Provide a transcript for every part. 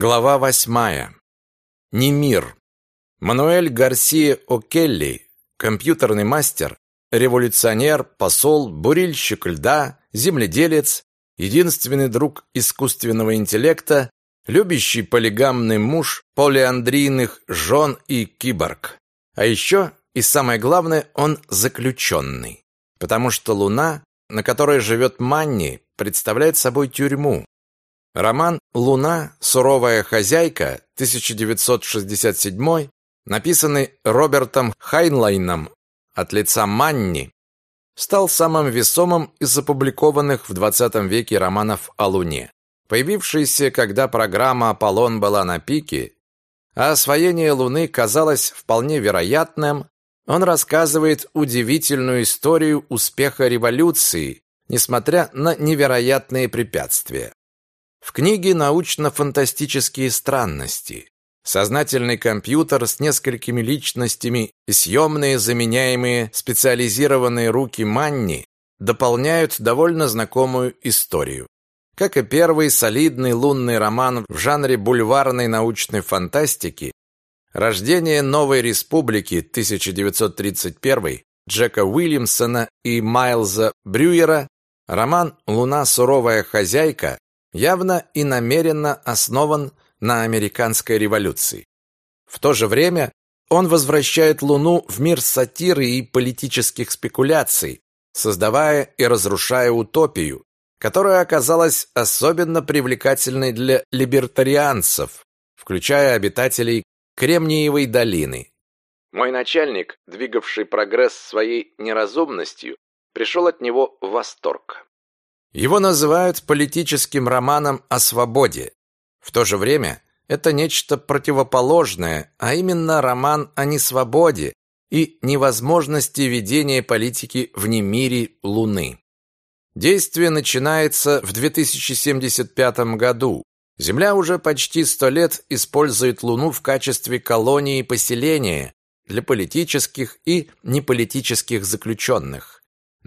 Глава восьмая. Немир. Мануэль Гарсия О'Келли, компьютерный мастер, революционер, посол, бурильщик льда, земледелец, единственный друг искусственного интеллекта, любящий полигамный муж, полиандрийных жен и киборг. А еще, и самое главное, он заключенный. Потому что Луна, на которой живет Манни, представляет собой тюрьму, Роман «Луна. Суровая хозяйка» 1967, написанный Робертом Хайнлайном от лица Манни, стал самым весомым из опубликованных в XX веке романов о Луне. Появившийся, когда программа «Аполлон» была на пике, а освоение Луны казалось вполне вероятным, он рассказывает удивительную историю успеха революции, несмотря на невероятные препятствия. В книге научно-фантастические странности. Сознательный компьютер с несколькими личностями и съемные заменяемые специализированные руки Манни дополняют довольно знакомую историю. Как и первый солидный лунный роман в жанре бульварной научной фантастики, «Рождение новой республики» 1931 Джека Уильямсона и Майлза Брюера, роман «Луна суровая хозяйка» явно и намеренно основан на американской революции. В то же время он возвращает Луну в мир сатиры и политических спекуляций, создавая и разрушая утопию, которая оказалась особенно привлекательной для либертарианцев, включая обитателей Кремниевой долины. Мой начальник, двигавший прогресс своей неразумностью, пришел от него в восторг. Его называют политическим романом о свободе. В то же время это нечто противоположное, а именно роман о несвободе и невозможности ведения политики в немире Луны. Действие начинается в 2075 году. Земля уже почти сто лет использует Луну в качестве колонии поселения для политических и неполитических заключенных.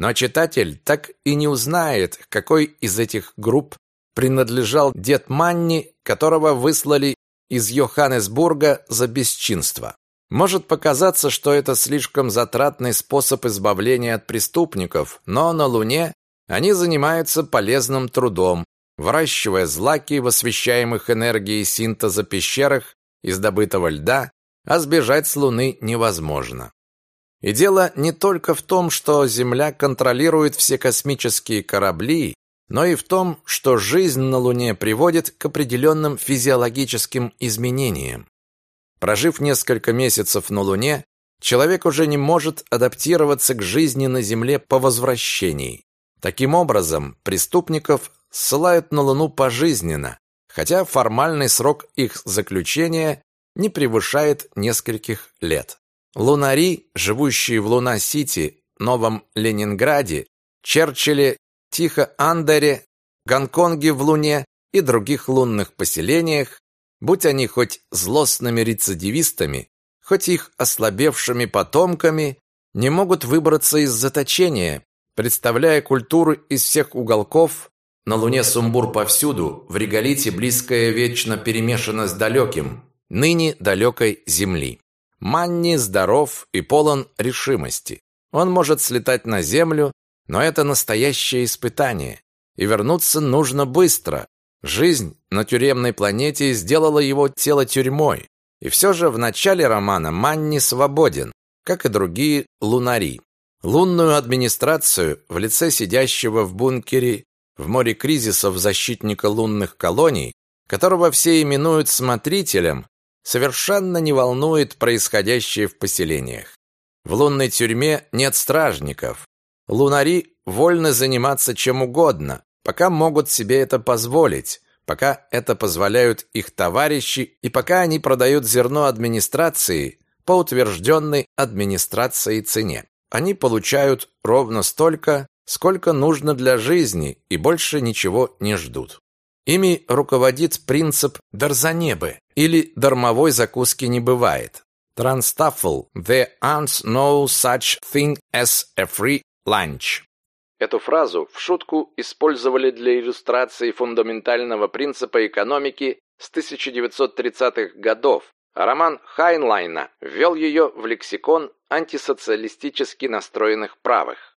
Но читатель так и не узнает, какой из этих групп принадлежал дед Манни, которого выслали из Йоханнесбурга за бесчинство. Может показаться, что это слишком затратный способ избавления от преступников, но на Луне они занимаются полезным трудом, выращивая злаки в освещаемых энергией синтеза пещерах из добытого льда, а сбежать с Луны невозможно. И дело не только в том, что Земля контролирует все космические корабли, но и в том, что жизнь на Луне приводит к определенным физиологическим изменениям. Прожив несколько месяцев на Луне, человек уже не может адаптироваться к жизни на Земле по возвращении. Таким образом, преступников ссылают на Луну пожизненно, хотя формальный срок их заключения не превышает нескольких лет. Лунари, живущие в Луна-Сити, Новом Ленинграде, Черчилле, Тихо-Андере, Гонконге в Луне и других лунных поселениях, будь они хоть злостными рецидивистами, хоть их ослабевшими потомками, не могут выбраться из заточения, представляя культуру из всех уголков. На Луне сумбур повсюду, в реголите близкое вечно перемешано с далеким, ныне далекой Земли. Манни здоров и полон решимости. Он может слетать на землю, но это настоящее испытание, и вернуться нужно быстро. Жизнь на тюремной планете сделала его тело тюрьмой. И все же в начале романа Манни свободен, как и другие лунари. Лунную администрацию в лице сидящего в бункере в море кризисов защитника лунных колоний, которого все именуют смотрителем, совершенно не волнует происходящее в поселениях. В лунной тюрьме нет стражников. Лунари вольны заниматься чем угодно, пока могут себе это позволить, пока это позволяют их товарищи и пока они продают зерно администрации по утвержденной администрацией цене. Они получают ровно столько, сколько нужно для жизни и больше ничего не ждут. Ими руководит принцип «дарзанебы» или «дармовой закуски не бывает». Транстафл «There aren't no such thing as a free lunch». Эту фразу в шутку использовали для иллюстрации фундаментального принципа экономики с 1930-х годов, роман Хайнлайна ввел ее в лексикон антисоциалистически настроенных правых.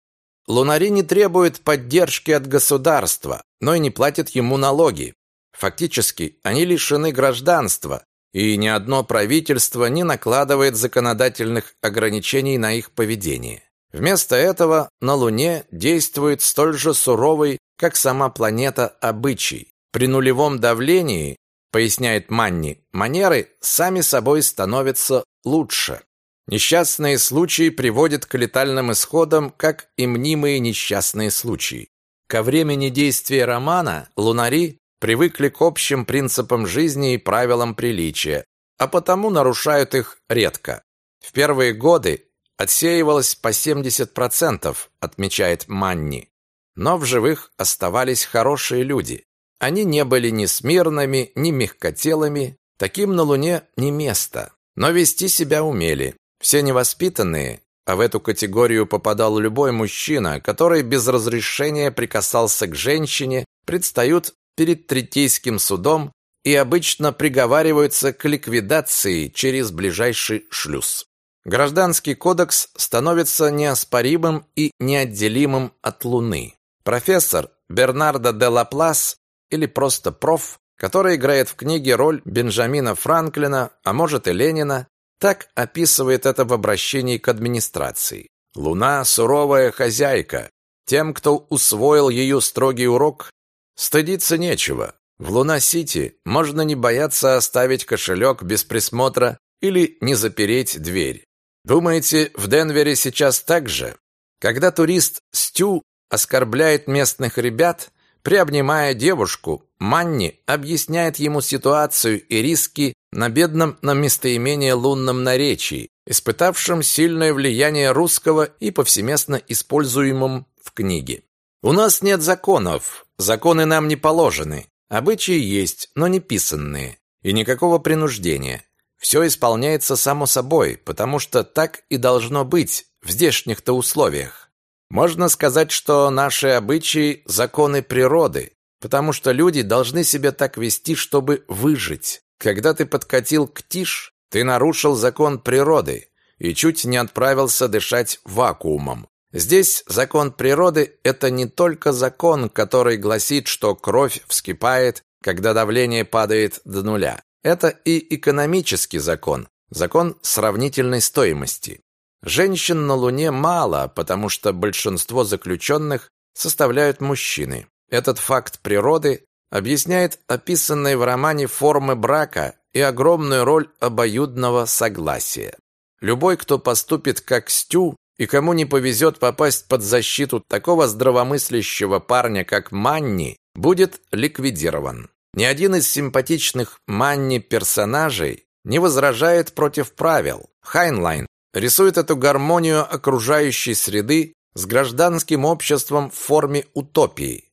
Лунари не требует поддержки от государства, но и не платят ему налоги. Фактически, они лишены гражданства, и ни одно правительство не накладывает законодательных ограничений на их поведение. Вместо этого на Луне действует столь же суровый, как сама планета, обычай. При нулевом давлении, поясняет Манни, манеры сами собой становятся лучше. Несчастные случаи приводят к летальным исходам, как и мнимые несчастные случаи. Ко времени действия романа лунари привыкли к общим принципам жизни и правилам приличия, а потому нарушают их редко. В первые годы отсеивалось по 70%, отмечает Манни. Но в живых оставались хорошие люди. Они не были ни смирными, ни мягкотелыми, таким на Луне не место. Но вести себя умели. Все невоспитанные, а в эту категорию попадал любой мужчина, который без разрешения прикасался к женщине, предстают перед третейским судом и обычно приговариваются к ликвидации через ближайший шлюз. Гражданский кодекс становится неоспоримым и неотделимым от Луны. Профессор Бернардо де Лаплас или просто проф, который играет в книге роль Бенджамина Франклина, а может и Ленина, так описывает это в обращении к администрации. Луна – суровая хозяйка. Тем, кто усвоил ее строгий урок, Стыдиться нечего. В Луна-Сити можно не бояться оставить кошелек без присмотра или не запереть дверь. Думаете, в Денвере сейчас так же? Когда турист Стю оскорбляет местных ребят, приобнимая девушку, Манни объясняет ему ситуацию и риски на бедном на местоимение лунном наречии, испытавшем сильное влияние русского и повсеместно используемом в книге. У нас нет законов, законы нам не положены. Обычаи есть, но не писанные. И никакого принуждения. Все исполняется само собой, потому что так и должно быть в здешних-то условиях. Можно сказать, что наши обычаи – законы природы, потому что люди должны себя так вести, чтобы выжить. Когда ты подкатил к тишь, ты нарушил закон природы и чуть не отправился дышать вакуумом. Здесь закон природы – это не только закон, который гласит, что кровь вскипает, когда давление падает до нуля. Это и экономический закон, закон сравнительной стоимости. Женщин на Луне мало, потому что большинство заключенных составляют мужчины. Этот факт природы объясняет описанные в романе формы брака и огромную роль обоюдного согласия. Любой, кто поступит как Стю, и кому не повезет попасть под защиту такого здравомыслящего парня, как Манни, будет ликвидирован. Ни один из симпатичных Манни персонажей не возражает против правил. Хайнлайн рисует эту гармонию окружающей среды с гражданским обществом в форме утопии.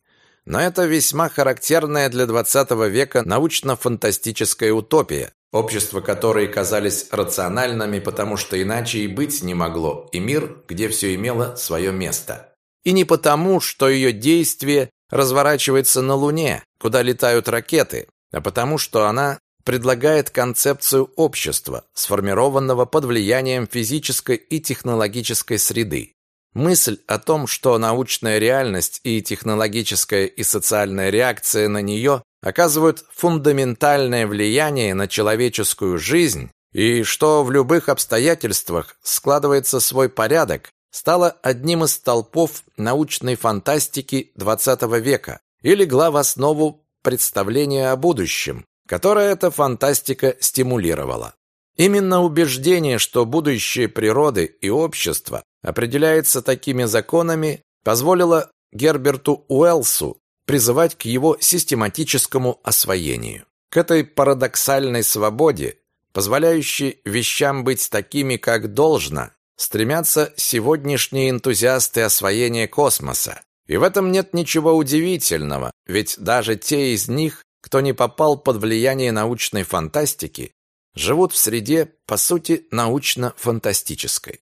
Но это весьма характерная для XX века научно-фантастическая утопия, Общества, которые казались рациональными, потому что иначе и быть не могло, и мир, где все имело свое место. И не потому, что ее действие разворачивается на Луне, куда летают ракеты, а потому, что она предлагает концепцию общества, сформированного под влиянием физической и технологической среды. Мысль о том, что научная реальность и технологическая и социальная реакция на нее оказывают фундаментальное влияние на человеческую жизнь и что в любых обстоятельствах складывается свой порядок, стало одним из столпов научной фантастики XX века и легла в основу представления о будущем, которое эта фантастика стимулировала. Именно убеждение, что будущее природы и общества определяется такими законами, позволило Герберту Уэллсу призывать к его систематическому освоению. К этой парадоксальной свободе, позволяющей вещам быть такими, как должно, стремятся сегодняшние энтузиасты освоения космоса. И в этом нет ничего удивительного, ведь даже те из них, кто не попал под влияние научной фантастики, живут в среде, по сути, научно-фантастической.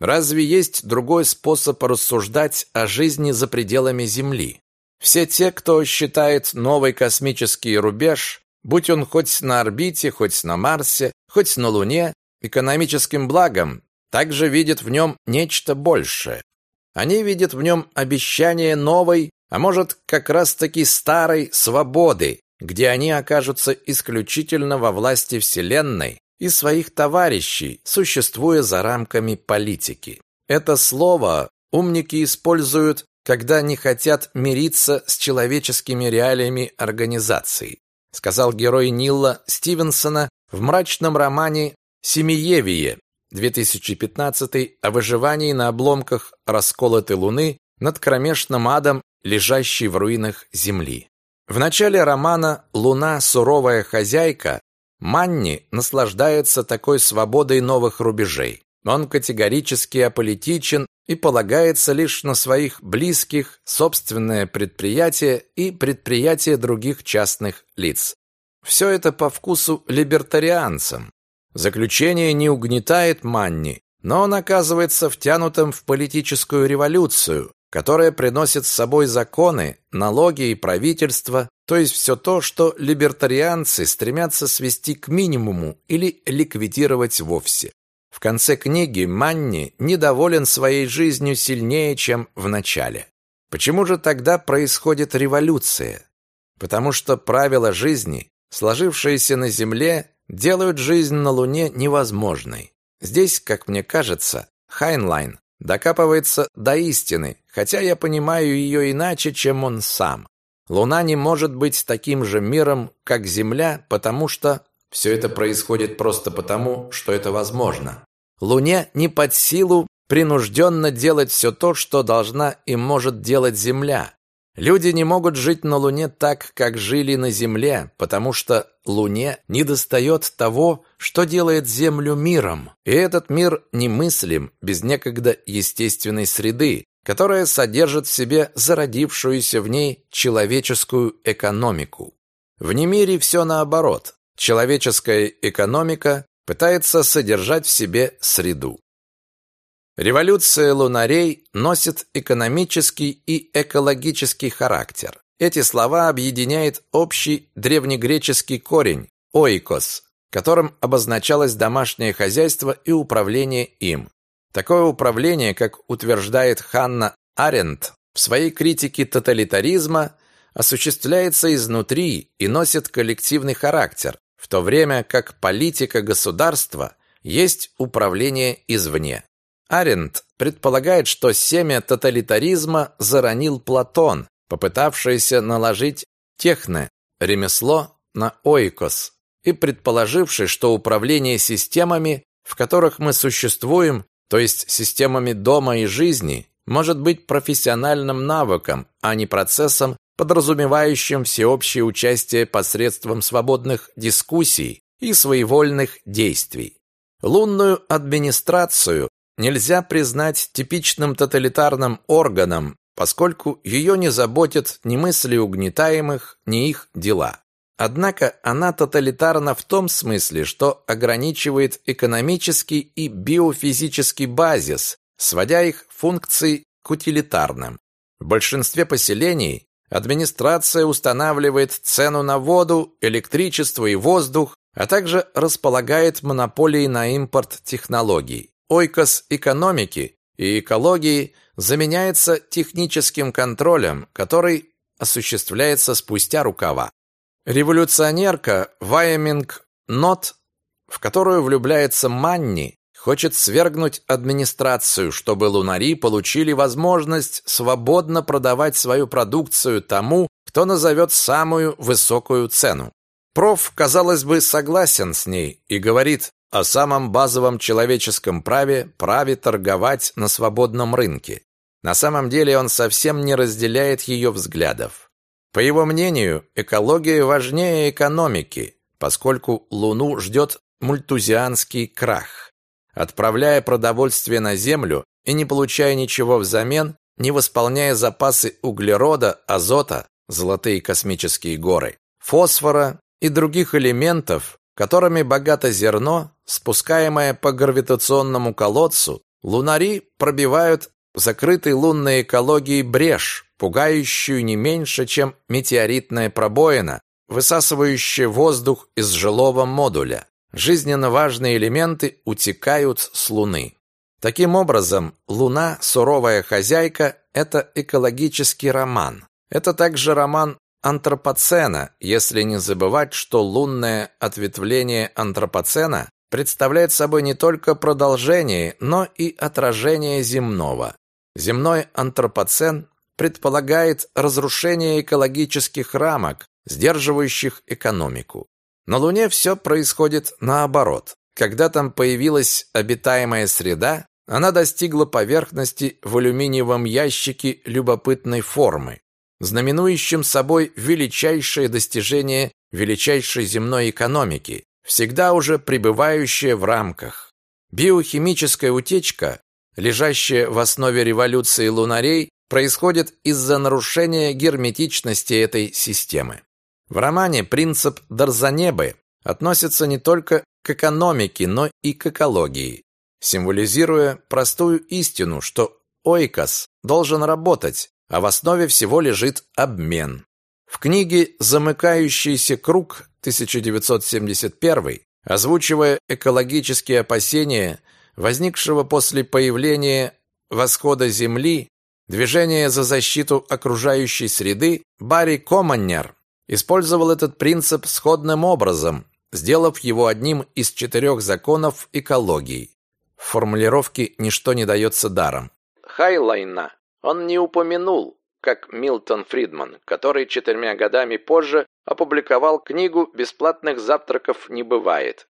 Разве есть другой способ рассуждать о жизни за пределами Земли? Все те, кто считает новый космический рубеж будь он хоть на орбите, хоть на Марсе, хоть на Луне, экономическим благом, также видит в нем нечто большее. Они видят в нем обещание новой, а может, как раз-таки старой свободы, где они окажутся исключительно во власти Вселенной и своих товарищей, существуя за рамками политики. Это слово умники используют, когда не хотят мириться с человеческими реалиями организации, сказал герой Нилла Стивенсона в мрачном романе «Семиевие» 2015 о выживании на обломках расколотой Луны над кромешным адом, лежащей в руинах Земли. В начале романа «Луна – суровая хозяйка» Манни наслаждается такой свободой новых рубежей. Он категорически аполитичен и полагается лишь на своих близких, собственное предприятие и предприятия других частных лиц. Все это по вкусу либертарианцам. Заключение не угнетает Манни, но он оказывается втянутым в политическую революцию, которая приносит с собой законы, налоги и правительство, то есть все то, что либертарианцы стремятся свести к минимуму или ликвидировать вовсе. В конце книги Манни недоволен своей жизнью сильнее, чем в начале. Почему же тогда происходит революция? Потому что правила жизни, сложившиеся на Земле, делают жизнь на Луне невозможной. Здесь, как мне кажется, Хайнлайн докапывается до истины, хотя я понимаю ее иначе, чем он сам. Луна не может быть таким же миром, как Земля, потому что все это происходит просто потому, что это возможно. Луне не под силу принужденно делать все то, что должна и может делать Земля. Люди не могут жить на Луне так, как жили на Земле, потому что Луне недостает того, что делает Землю миром. И этот мир немыслим без некогда естественной среды, которая содержит в себе зародившуюся в ней человеческую экономику. В немире все наоборот. Человеческая экономика пытается содержать в себе среду. Революция лунарей носит экономический и экологический характер. Эти слова объединяет общий древнегреческий корень «оикос», которым обозначалось домашнее хозяйство и управление им. Такое управление, как утверждает Ханна Аренд в своей критике тоталитаризма, осуществляется изнутри и носит коллективный характер, в то время как политика государства есть управление извне. Аренд предполагает, что семя тоталитаризма заронил Платон, попытавшийся наложить техне, ремесло, на ойкос, и предположивший, что управление системами, в которых мы существуем, то есть системами дома и жизни, может быть профессиональным навыком, а не процессом, подразумевающим всеобщее участие посредством свободных дискуссий и своевольных действий. Лунную администрацию нельзя признать типичным тоталитарным органом, поскольку ее не заботят ни мысли угнетаемых, ни их дела. Однако она тоталитарна в том смысле, что ограничивает экономический и биофизический базис, сводя их функции к утилитарным. В большинстве поселений администрация устанавливает цену на воду, электричество и воздух, а также располагает монополией на импорт технологий. Ойкос экономики и экологии заменяется техническим контролем, который осуществляется спустя рукава. Революционерка Вайоминг Нот, в которую влюбляется Манни, хочет свергнуть администрацию, чтобы лунари получили возможность свободно продавать свою продукцию тому, кто назовет самую высокую цену. Проф, казалось бы, согласен с ней и говорит, о самом базовом человеческом праве праве торговать на свободном рынке. На самом деле он совсем не разделяет ее взглядов. По его мнению, экология важнее экономики, поскольку Луну ждет мультузианский крах. Отправляя продовольствие на Землю и не получая ничего взамен, не восполняя запасы углерода, азота, золотые космические горы, фосфора и других элементов, которыми богато зерно, спускаемое по гравитационному колодцу, лунари пробивают в закрытой лунной экологии брешь, пугающую не меньше, чем метеоритная пробоина, высасывающая воздух из жилого модуля. Жизненно важные элементы утекают с Луны. Таким образом, Луна, суровая хозяйка, это экологический роман. Это также роман антропоцена, если не забывать, что лунное ответвление антропоцена представляет собой не только продолжение, но и отражение земного. Земной антропоцен предполагает разрушение экологических рамок, сдерживающих экономику. На Луне все происходит наоборот. Когда там появилась обитаемая среда, она достигла поверхности в алюминиевом ящике любопытной формы, знаменующим собой величайшее достижение величайшей земной экономики, всегда уже пребывающее в рамках. Биохимическая утечка, лежащая в основе революции лунарей, происходит из-за нарушения герметичности этой системы. В романе принцип Дарзанебы относится не только к экономике, но и к экологии, символизируя простую истину, что ойкос должен работать, а в основе всего лежит обмен. В книге «Замыкающийся круг» 1971, озвучивая экологические опасения, возникшего после появления восхода Земли, движения за защиту окружающей среды, Барри Коммонер использовал этот принцип сходным образом, сделав его одним из четырех законов экологии. В формулировке «ничто не дается даром». Хайнлайна он не упомянул, как Милтон Фридман, который четырьмя годами позже опубликовал книгу «Бесплатных завтраков не бывает».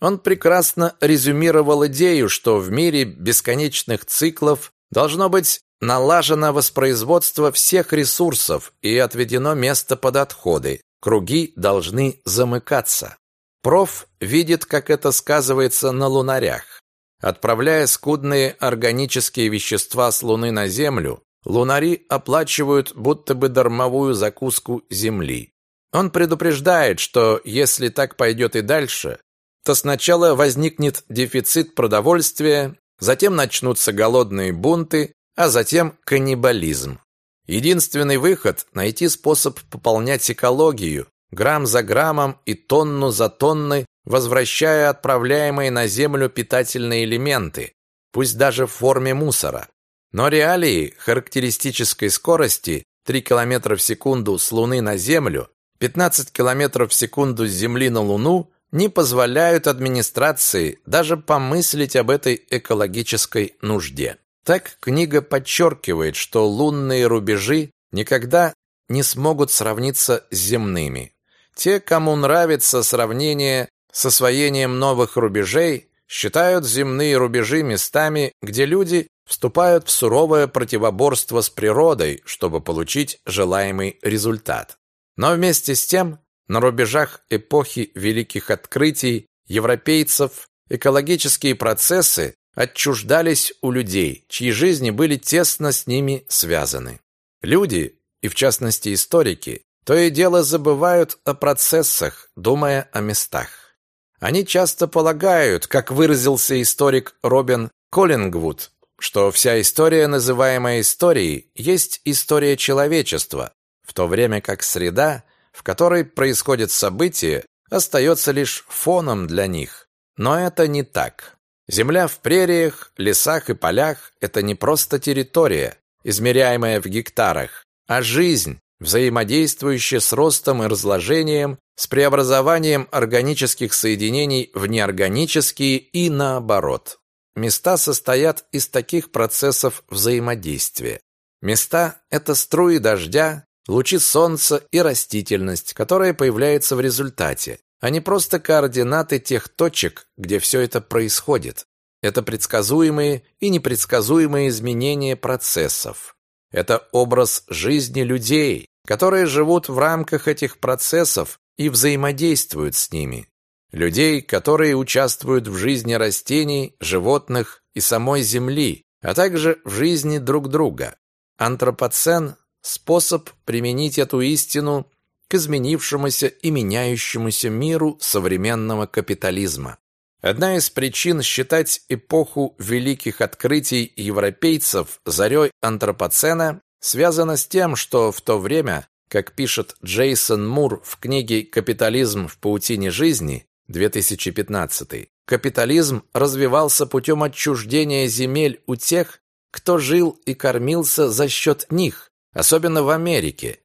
Он прекрасно резюмировал идею, что в мире бесконечных циклов должно быть налажено воспроизводство всех ресурсов и отведено место под отходы. Круги должны замыкаться. Проф видит, как это сказывается на лунарях. Отправляя скудные органические вещества с Луны на Землю, лунари оплачивают будто бы дармовую закуску Земли. Он предупреждает, что если так пойдет и дальше, то сначала возникнет дефицит продовольствия, затем начнутся голодные бунты, а затем каннибализм. Единственный выход – найти способ пополнять экологию, грамм за граммом и тонну за тонной, возвращая отправляемые на Землю питательные элементы, пусть даже в форме мусора. Но реалии характеристической скорости 3 км в секунду с Луны на Землю, 15 км в секунду с Земли на Луну не позволяют администрации даже помыслить об этой экологической нужде. Так книга подчеркивает, что лунные рубежи никогда не смогут сравниться с земными. Те, кому нравится сравнение с освоением новых рубежей, считают земные рубежи местами, где люди вступают в суровое противоборство с природой, чтобы получить желаемый результат. Но вместе с тем, на рубежах эпохи великих открытий европейцев экологические процессы отчуждались у людей, чьи жизни были тесно с ними связаны. Люди, и в частности историки, то и дело забывают о процессах, думая о местах. Они часто полагают, как выразился историк Робин Коллингвуд, что вся история, называемая историей, есть история человечества, в то время как среда, в которой происходят события, остается лишь фоном для них. Но это не так. Земля в прериях, лесах и полях – это не просто территория, измеряемая в гектарах, а жизнь, взаимодействующая с ростом и разложением, с преобразованием органических соединений в неорганические и наоборот. Места состоят из таких процессов взаимодействия. Места – это струи дождя, лучи солнца и растительность, которая появляется в результате, а не просто координаты тех точек, где все это происходит. Это предсказуемые и непредсказуемые изменения процессов. Это образ жизни людей, которые живут в рамках этих процессов и взаимодействуют с ними. Людей, которые участвуют в жизни растений, животных и самой Земли, а также в жизни друг друга. Антропоцен – способ применить эту истину к изменившемуся и меняющемуся миру современного капитализма. Одна из причин считать эпоху великих открытий европейцев зарей антропоцена связана с тем, что в то время как пишет Джейсон Мур в книге «Капитализм в паутине жизни» 2015, капитализм развивался путем отчуждения земель у тех, кто жил и кормился за счет них, особенно в Америке.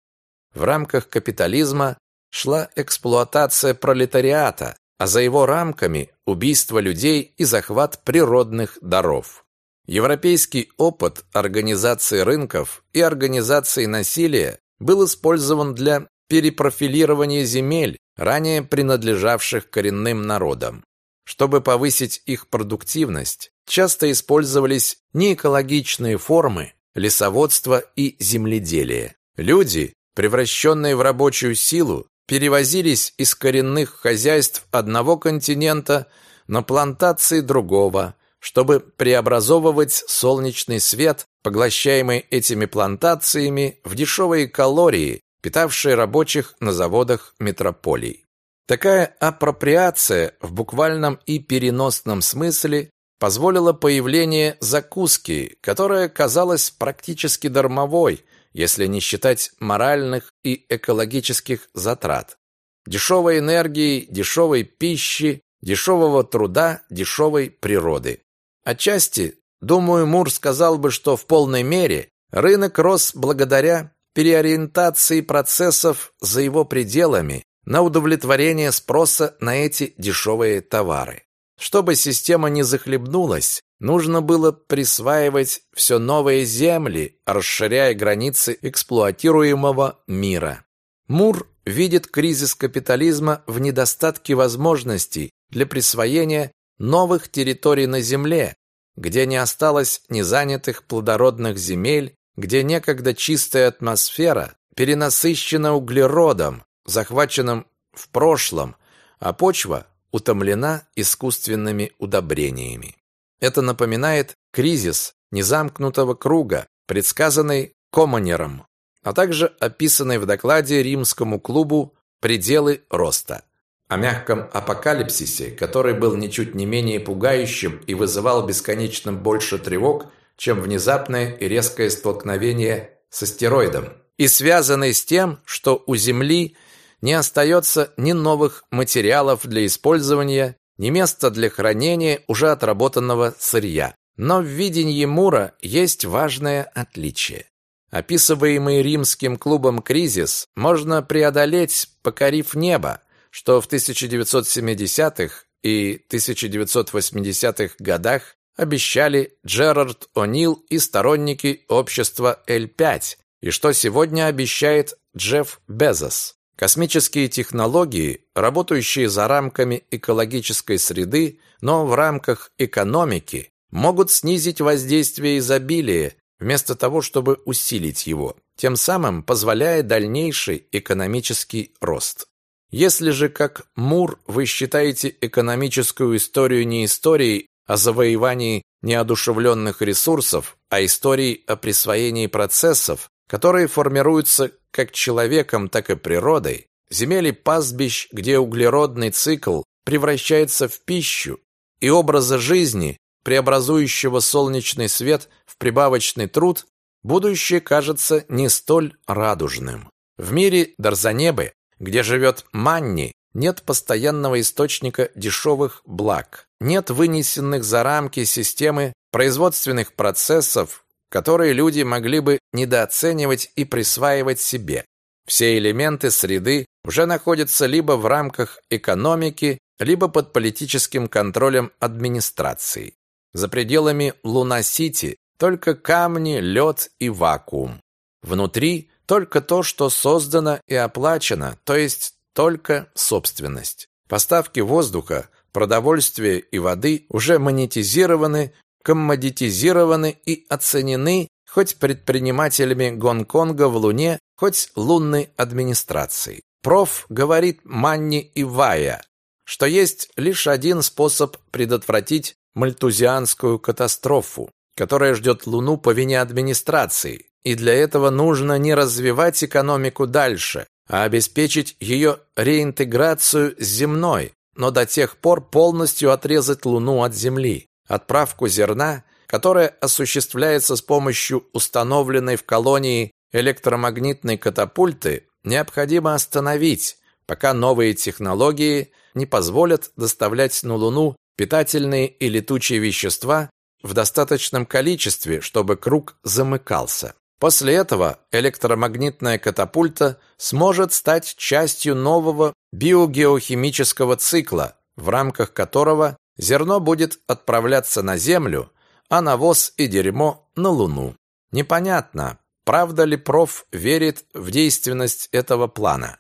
В рамках капитализма шла эксплуатация пролетариата, а за его рамками убийство людей и захват природных даров. Европейский опыт организации рынков и организации насилия был использован для перепрофилирования земель, ранее принадлежавших коренным народам. Чтобы повысить их продуктивность, часто использовались неэкологичные формы лесоводства и земледелия. Люди, превращенные в рабочую силу, перевозились из коренных хозяйств одного континента на плантации другого, чтобы преобразовывать солнечный свет, поглощаемый этими плантациями, в дешевые калории, питавшие рабочих на заводах метрополий. Такая апроприация в буквальном и переносном смысле позволила появление закуски, которая казалась практически дармовой, если не считать моральных и экологических затрат. Дешевой энергии, дешевой пищи, дешевого труда, дешевой природы. Отчасти, думаю, Мур сказал бы, что в полной мере рынок рос благодаря переориентации процессов за его пределами на удовлетворение спроса на эти дешевые товары. Чтобы система не захлебнулась, нужно было присваивать все новые земли, расширяя границы эксплуатируемого мира. Мур видит кризис капитализма в недостатке возможностей для присвоения новых территорий на Земле, где не осталось незанятых плодородных земель, где некогда чистая атмосфера перенасыщена углеродом, захваченным в прошлом, а почва утомлена искусственными удобрениями. Это напоминает кризис незамкнутого круга, предсказанный Команером, а также описанный в докладе римскому клубу «Пределы роста». О мягком апокалипсисе, который был ничуть не менее пугающим и вызывал бесконечно больше тревог, чем внезапное и резкое столкновение с астероидом, и связанный с тем, что у Земли не остается ни новых материалов для использования, ни места для хранения уже отработанного сырья. Но в видении Мура есть важное отличие. Описываемый римским клубом кризис можно преодолеть, покорив небо, что в 1970-х и 1980-х годах обещали Джерард О'Нил и сторонники общества L5, и что сегодня обещает Джефф Безос. Космические технологии, работающие за рамками экологической среды, но в рамках экономики, могут снизить воздействие изобилия, вместо того, чтобы усилить его, тем самым позволяя дальнейший экономический рост. Если же, как Мур, вы считаете экономическую историю не историей о завоевании неодушевленных ресурсов, а историей о присвоении процессов, которые формируются как человеком, так и природой, земели пастбищ, где углеродный цикл превращается в пищу, и образа жизни, преобразующего солнечный свет в прибавочный труд, будущее кажется не столь радужным. В мире Дарзанебы, где живет Манни, нет постоянного источника дешевых благ, нет вынесенных за рамки системы производственных процессов, которые люди могли бы недооценивать и присваивать себе. Все элементы среды уже находятся либо в рамках экономики, либо под политическим контролем администрации. За пределами Луна-Сити только камни, лед и вакуум. Внутри только то, что создано и оплачено, то есть только собственность. Поставки воздуха, продовольствия и воды уже монетизированы коммодитизированы и оценены хоть предпринимателями Гонконга в Луне, хоть лунной администрацией. Проф говорит Манни и Вая, что есть лишь один способ предотвратить мальтузианскую катастрофу, которая ждет Луну по вине администрации, и для этого нужно не развивать экономику дальше, а обеспечить ее реинтеграцию с земной, но до тех пор полностью отрезать Луну от Земли. Отправку зерна, которая осуществляется с помощью установленной в колонии электромагнитной катапульты, необходимо остановить, пока новые технологии не позволят доставлять на Луну питательные и летучие вещества в достаточном количестве, чтобы круг замыкался. После этого электромагнитная катапульта сможет стать частью нового биогеохимического цикла, в рамках которого зерно будет отправляться на Землю, а навоз и дерьмо на Луну. Непонятно, правда ли проф верит в действенность этого плана.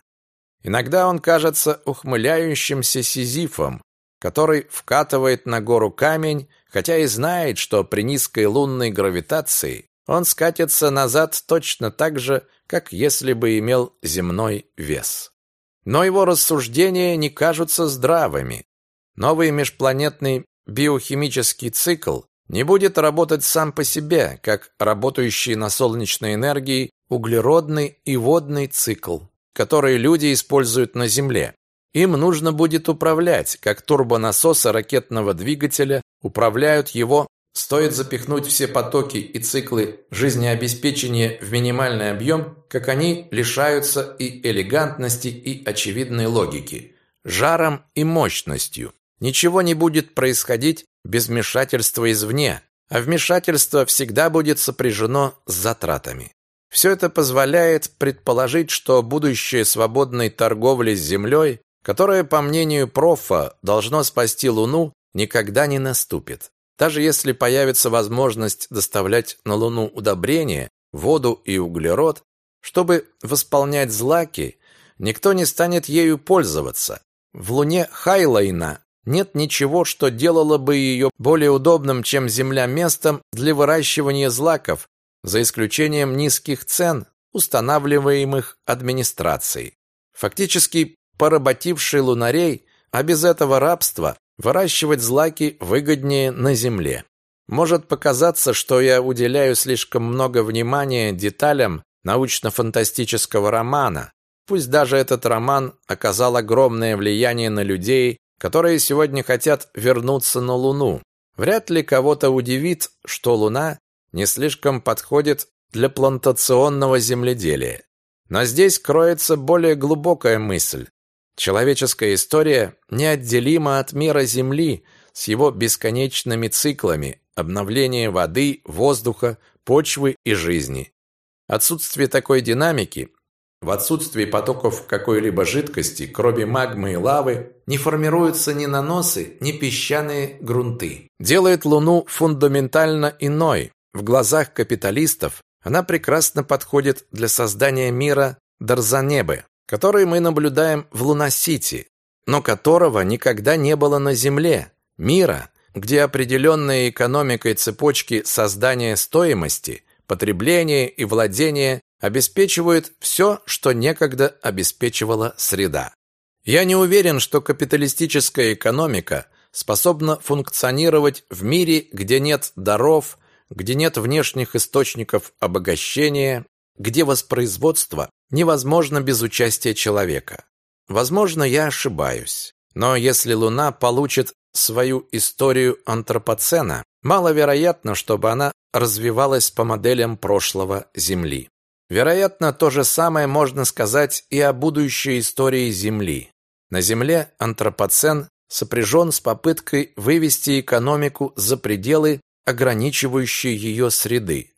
Иногда он кажется ухмыляющимся сизифом, который вкатывает на гору камень, хотя и знает, что при низкой лунной гравитации он скатится назад точно так же, как если бы имел земной вес. Но его рассуждения не кажутся здравыми. Новый межпланетный биохимический цикл не будет работать сам по себе, как работающий на солнечной энергии углеродный и водный цикл, который люди используют на Земле. Им нужно будет управлять, как турбонасосы ракетного двигателя управляют его Стоит запихнуть все потоки и циклы жизнеобеспечения в минимальный объем, как они лишаются и элегантности, и очевидной логики, жаром и мощностью. Ничего не будет происходить без вмешательства извне, а вмешательство всегда будет сопряжено с затратами. Все это позволяет предположить, что будущее свободной торговли с Землей, которое, по мнению профа, должно спасти Луну, никогда не наступит. Даже если появится возможность доставлять на Луну удобрения, воду и углерод, чтобы восполнять злаки, никто не станет ею пользоваться. В Луне Хайлайна нет ничего, что делало бы ее более удобным, чем Земля местом для выращивания злаков, за исключением низких цен, устанавливаемых администрацией. Фактически поработивший лунарей, а без этого рабства Выращивать злаки выгоднее на земле. Может показаться, что я уделяю слишком много внимания деталям научно-фантастического романа. Пусть даже этот роман оказал огромное влияние на людей, которые сегодня хотят вернуться на Луну. Вряд ли кого-то удивит, что Луна не слишком подходит для плантационного земледелия. Но здесь кроется более глубокая мысль. Человеческая история неотделима от мира Земли с его бесконечными циклами обновления воды, воздуха, почвы и жизни. Отсутствие такой динамики, в отсутствии потоков какой-либо жидкости, кроме магмы и лавы, не формируются ни наносы, ни песчаные грунты. Делает Луну фундаментально иной. В глазах капиталистов она прекрасно подходит для создания мира Дарзанебы, который мы наблюдаем в Луна-Сити, но которого никогда не было на Земле, мира, где определенные экономикой цепочки создания стоимости, потребления и владения обеспечивают все, что некогда обеспечивала среда. Я не уверен, что капиталистическая экономика способна функционировать в мире, где нет даров, где нет внешних источников обогащения, где воспроизводство невозможно без участия человека. Возможно, я ошибаюсь. Но если Луна получит свою историю антропоцена, маловероятно, чтобы она развивалась по моделям прошлого Земли. Вероятно, то же самое можно сказать и о будущей истории Земли. На Земле антропоцен сопряжен с попыткой вывести экономику за пределы ограничивающей ее среды.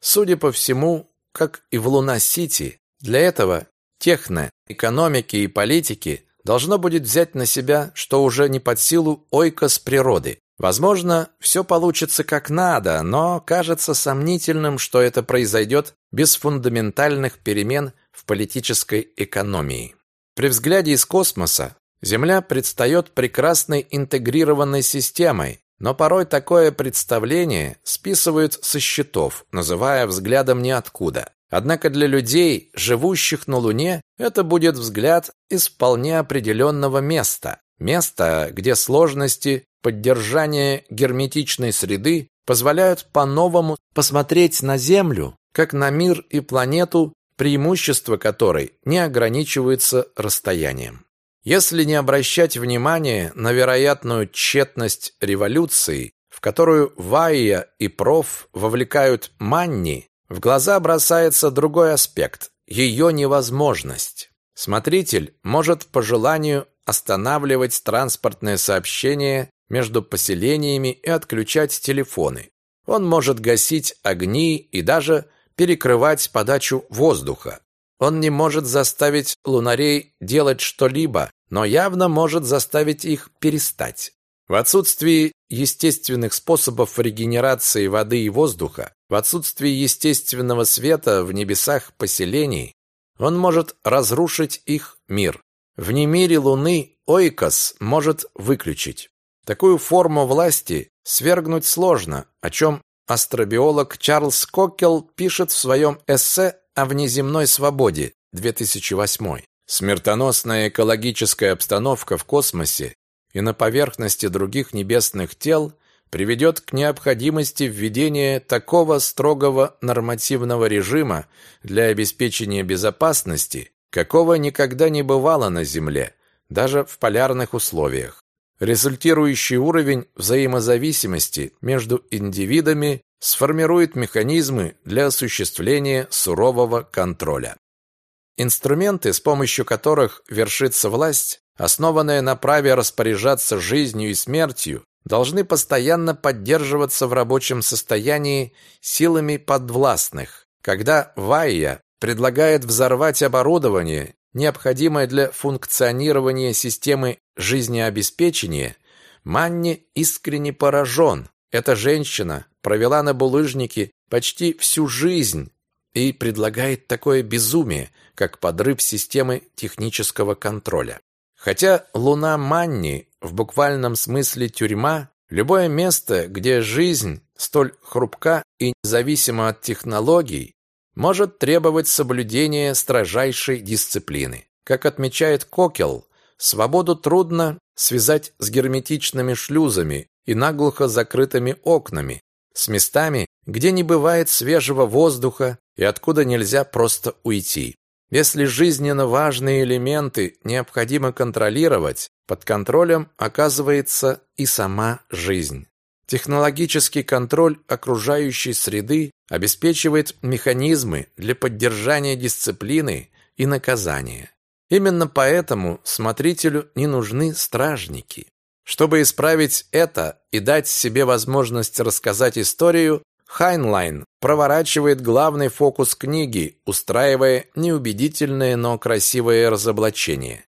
Судя по всему, как и в Луна-Сити, для этого техно, экономики и политики должно будет взять на себя, что уже не под силу ойкос природы. Возможно, все получится как надо, но кажется сомнительным, что это произойдет без фундаментальных перемен в политической экономии. При взгляде из космоса Земля предстает прекрасной интегрированной системой, но порой такое представление списывают со счетов, называя взглядом ниоткуда. Однако для людей, живущих на Луне, это будет взгляд из вполне определенного места. Место, где сложности поддержания герметичной среды позволяют по-новому посмотреть на Землю, как на мир и планету, преимущество которой не ограничивается расстоянием. Если не обращать внимания на вероятную тщетность революции, в которую Вайя и Проф вовлекают Манни, в глаза бросается другой аспект. ее невозможность. Смотритель может по желанию останавливать транспортное сообщение между поселениями и отключать телефоны. Он может гасить огни и даже перекрывать подачу воздуха. Он не может заставить лунарей делать что-либо, но явно может заставить их перестать. В отсутствии естественных способов регенерации воды и воздуха, в отсутствии естественного света в небесах поселений, он может разрушить их мир. В немире Луны Ойкос может выключить. Такую форму власти свергнуть сложно, о чем астробиолог Чарльз Коккел пишет в своем эссе о внеземной свободе 2008. Смертоносная экологическая обстановка в космосе и на поверхности других небесных тел приведет к необходимости введения такого строгого нормативного режима для обеспечения безопасности, какого никогда не бывало на Земле, даже в полярных условиях. Результирующий уровень взаимозависимости между индивидами сформирует механизмы для осуществления сурового контроля. Инструменты, с помощью которых вершится власть, основанная на праве распоряжаться жизнью и смертью, должны постоянно поддерживаться в рабочем состоянии силами подвластных. Когда Вайя предлагает взорвать оборудование, необходимое для функционирования системы жизнеобеспечения, Манни искренне поражен. Эта женщина провела на булыжнике почти всю жизнь и предлагает такое безумие, как подрыв системы технического контроля. Хотя луна Манни в буквальном смысле тюрьма, любое место, где жизнь столь хрупка и независима от технологий, может требовать соблюдения строжайшей дисциплины. Как отмечает Кокел, свободу трудно связать с герметичными шлюзами и наглухо закрытыми окнами, с местами, где не бывает свежего воздуха и откуда нельзя просто уйти. Если жизненно важные элементы необходимо контролировать, под контролем оказывается и сама жизнь. Технологический контроль окружающей среды обеспечивает механизмы для поддержания дисциплины и наказания. Именно поэтому смотрителю не нужны стражники. Чтобы исправить это и дать себе возможность рассказать историю, Хайнлайн проворачивает главный фокус книги, устраивая неубедительное, но красивое разоблачение.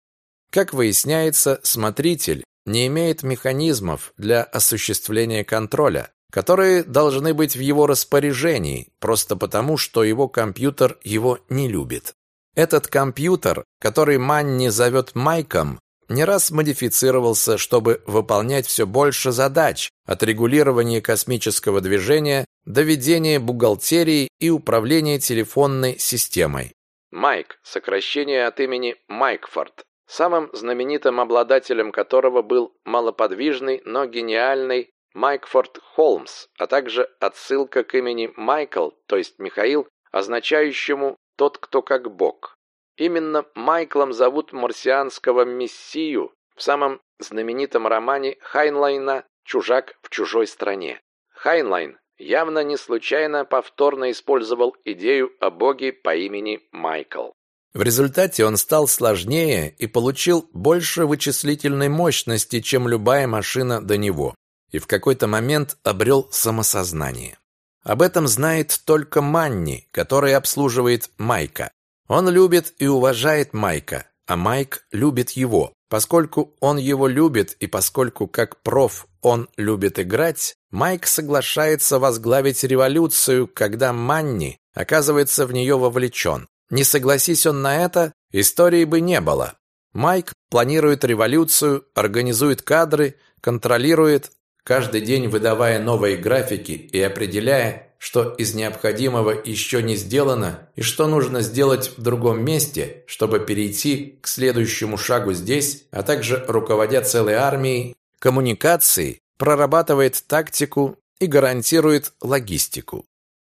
Как выясняется, смотритель не имеет механизмов для осуществления контроля, которые должны быть в его распоряжении, просто потому, что его компьютер его не любит. Этот компьютер, который Манни зовет Майком, не раз модифицировался, чтобы выполнять все больше задач от регулирования космического движения до ведения бухгалтерии и управления телефонной системой. Майк – сокращение от имени Майкфорд, самым знаменитым обладателем которого был малоподвижный, но гениальный Майкфорд Холмс, а также отсылка к имени Майкл, то есть Михаил, означающему «тот, кто как Бог». Именно Майклом зовут марсианского мессию в самом знаменитом романе Хайнлайна «Чужак в чужой стране». Хайнлайн явно не случайно повторно использовал идею о боге по имени Майкл. В результате он стал сложнее и получил больше вычислительной мощности, чем любая машина до него, и в какой-то момент обрел самосознание. Об этом знает только Манни, который обслуживает Майка. Он любит и уважает Майка, а Майк любит его. Поскольку он его любит и поскольку как проф он любит играть, Майк соглашается возглавить революцию, когда Манни оказывается в нее вовлечен. Не согласись он на это, истории бы не было. Майк планирует революцию, организует кадры, контролирует, каждый день выдавая новые графики и определяя, что из необходимого еще не сделано и что нужно сделать в другом месте, чтобы перейти к следующему шагу здесь, а также руководя целой армией, коммуникации, прорабатывает тактику и гарантирует логистику.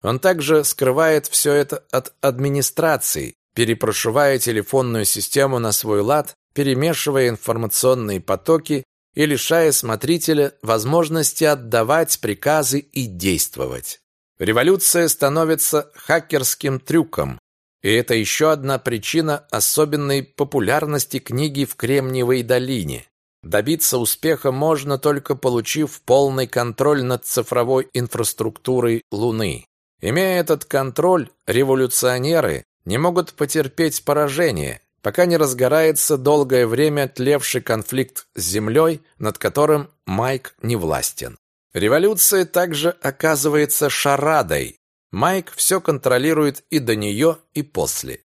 Он также скрывает все это от администрации, перепрошивая телефонную систему на свой лад, перемешивая информационные потоки и лишая смотрителя возможности отдавать приказы и действовать. Революция становится хакерским трюком, И это еще одна причина особенной популярности книги в Кремниевой долине. Добиться успеха можно только получив полный контроль над цифровой инфраструктурой Луны. Имея этот контроль, революционеры не могут потерпеть поражение, пока не разгорается долгое время тлевший конфликт с Землей, над которым Майк не властен. Революция также оказывается шарадой. Майк все контролирует и до нее, и после.